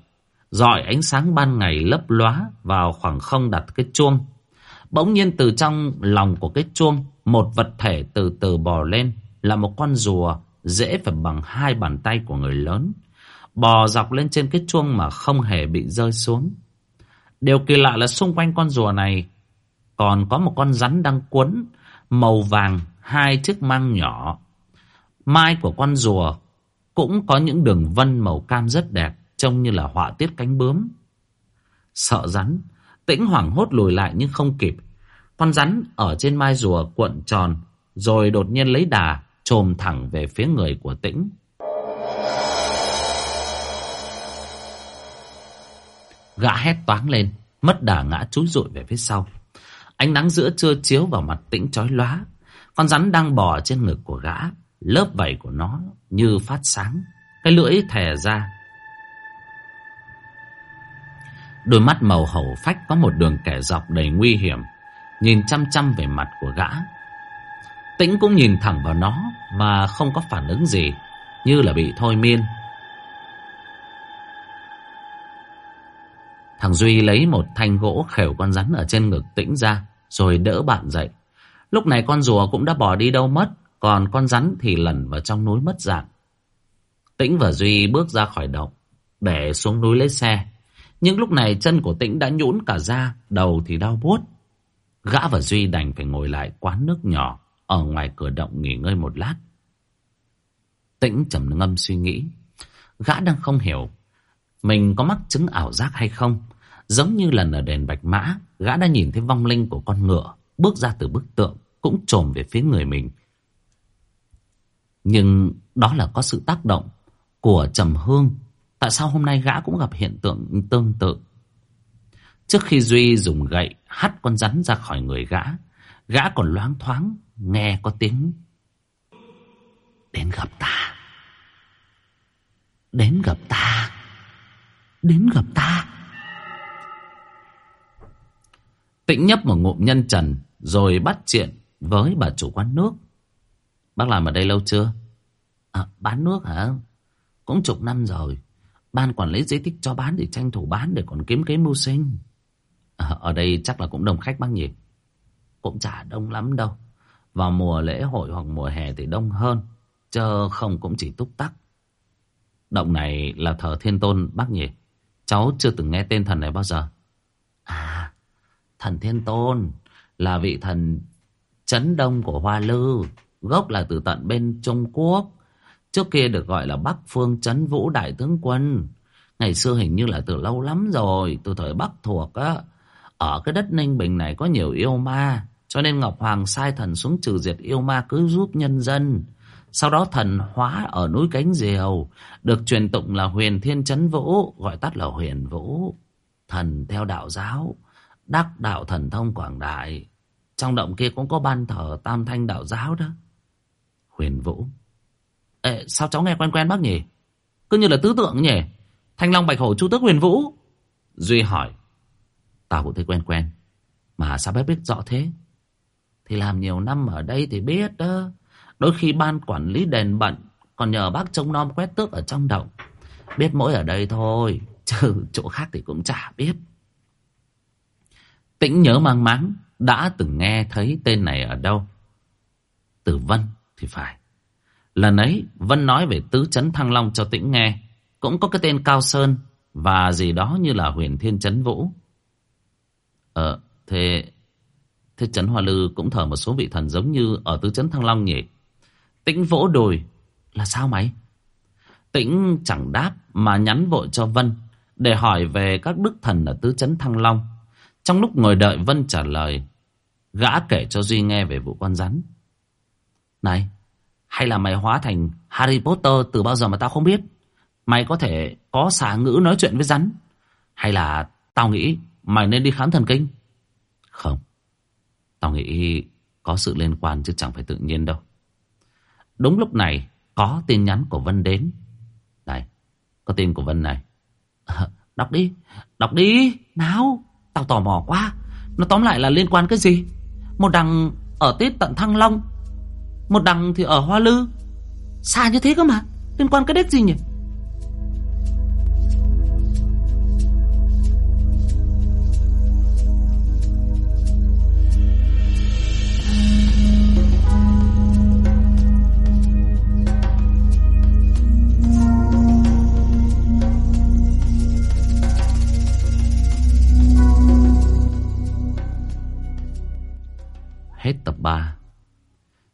Speaker 1: dọi ánh sáng ban ngày lấp lóa vào khoảng không đặt cái chuông Bỗng nhiên từ trong lòng của cái chuông, Một vật thể từ từ bò lên, Là một con rùa, dễ phải bằng hai bàn tay của người lớn. Bò dọc lên trên cái chuông mà không hề bị rơi xuống. Điều kỳ lạ là xung quanh con rùa này còn có một con rắn đang quấn màu vàng hai chiếc mang nhỏ. Mai của con rùa cũng có những đường vân màu cam rất đẹp trông như là họa tiết cánh bướm. Sợ rắn, tĩnh hoảng hốt lùi lại nhưng không kịp. Con rắn ở trên mai rùa cuộn tròn rồi đột nhiên lấy đà trồm thẳng về phía người của tĩnh. Gã hét toáng lên, mất đà ngã chúi rụi về phía sau. Ánh nắng giữa trưa chiếu vào mặt tĩnh chói lóa. Con rắn đang bò trên ngực của gã, lớp vảy của nó như phát sáng. Cái lưỡi thè ra. Đôi mắt màu hầu phách có một đường kẻ dọc đầy nguy hiểm, nhìn chăm chăm về mặt của gã. Tĩnh cũng nhìn thẳng vào nó Mà không có phản ứng gì Như là bị thôi miên Thằng Duy lấy một thanh gỗ khều con rắn ở trên ngực Tĩnh ra Rồi đỡ bạn dậy Lúc này con rùa cũng đã bỏ đi đâu mất còn con rắn thì lẩn vào trong núi mất dạng Tĩnh và Duy bước ra khỏi động Để xuống núi lấy xe Nhưng lúc này chân của Tĩnh đã nhũn cả ra Đầu thì đau buốt Gã và Duy đành phải ngồi lại quán nước nhỏ ở ngoài cửa động nghỉ ngơi một lát. Tĩnh trầm ngâm suy nghĩ. Gã đang không hiểu mình có mắc chứng ảo giác hay không. Giống như lần ở đền Bạch Mã, Gã đã nhìn thấy vong linh của con ngựa Bước ra từ bức tượng Cũng trồm về phía người mình nhưng đó là có sự tác động Của trầm hương. Tại sao hôm nay gã cũng gặp hiện tượng tương tự? Trước khi Duy dùng gậy Hắt con rắn ra khỏi người gã Gã còn loáng thoáng Nghe có tiếng, Đến gặp ta. Đến gặp ta. Đến gặp ta. Tĩnh nhấp một ngụm nhân trần, Rồi bắt chuyện với bà chủ quán nước. Bác làm ở đây lâu chưa? À, bán nước hả? Cũng chục năm rồi Ban quản lý giấy tích cho bán thì tranh thủ bán để còn kiếm kế mưu sinh à, Ở đây chắc là cũng đông khách bác nhỉ? Cũng chả đông lắm đâu Vào mùa lễ hội hoặc mùa hè thì đông hơn Chứ không cũng chỉ túc tắc Động này là thờ thiên tôn bác nhỉ? Cháu chưa từng nghe tên thần này bao giờ À Thần thiên tôn Là vị thần chấn đông của Hoa Lư Gốc là từ tận bên Trung Quốc, Trước kia được gọi là Bắc Phương Chấn Vũ Đại Tướng Quân. Ngày xưa hình như là từ lâu lắm rồi, Từ thời Bắc thuộc á. Ở cái đất Ninh Bình này có nhiều yêu ma, Cho nên Ngọc Hoàng sai thần xuống trừ diệt yêu ma cứ giúp nhân dân. Sau đó thần hóa ở núi Cánh Diều, Được truyền tụng là huyền thiên chấn vũ, Gọi tắt là huyền vũ. Thần theo đạo giáo, Đắc đạo thần thông quảng đại. Trong động kia cũng có ban thờ tam thanh đạo giáo đó. Huyền vũ Ê, sao cháu nghe quen quen bác nhỉ? Cứ như là tứ tượng nhỉ? Thanh Long Bạch Hổ Chu Tước Huyền Vũ. Duy hỏi. Tao cũng thấy quen quen. Mà sao bác biết rõ thế? Thì làm nhiều năm ở đây thì biết đó. Đôi khi ban quản lý đền bận. Còn nhờ bác trông nom quét tước ở trong động. Biết mỗi ở đây thôi. Chứ chỗ khác thì cũng chả biết. Tĩnh nhớ mang máng. Đã từng nghe thấy tên này ở đâu. Tử Vân thì phải. Lần ấy, Vân nói về tứ chấn Thăng Long cho Tĩnh nghe. Cũng có cái tên Cao Sơn Và gì đó như là huyền thiên chấn Vũ. Ờ Thế Thế chấn Hoa Lư cũng thờ một số vị thần giống như Ở tứ chấn Thăng Long nhỉ? Tĩnh vỗ đùi Là sao mày? Tĩnh chẳng đáp mà nhắn vội cho Vân Để hỏi về các đức thần ở tứ chấn Thăng Long. Trong lúc ngồi đợi Vân trả lời, Gã kể cho Duy nghe về vụ con rắn. Này hay là mày hóa thành Harry Potter từ bao giờ mà tao không biết? Mày có thể có xả ngữ nói chuyện với rắn? Hay là tao nghĩ mày nên đi khám thần kinh? Không. Tao nghĩ có sự liên quan chứ chẳng phải tự nhiên đâu. Đúng lúc này có tin nhắn của Vân đến. Này, có tin của Vân này. đọc đi, đọc đi, nào. Tao tò mò quá. Nó tóm lại là liên quan cái gì? Một đằng ở tít tận Thăng Long một đằng thì ở Hoa Lư. Xa như thế cơ mà, Liên quan cái đếch gì nhỉ? Hết tập 3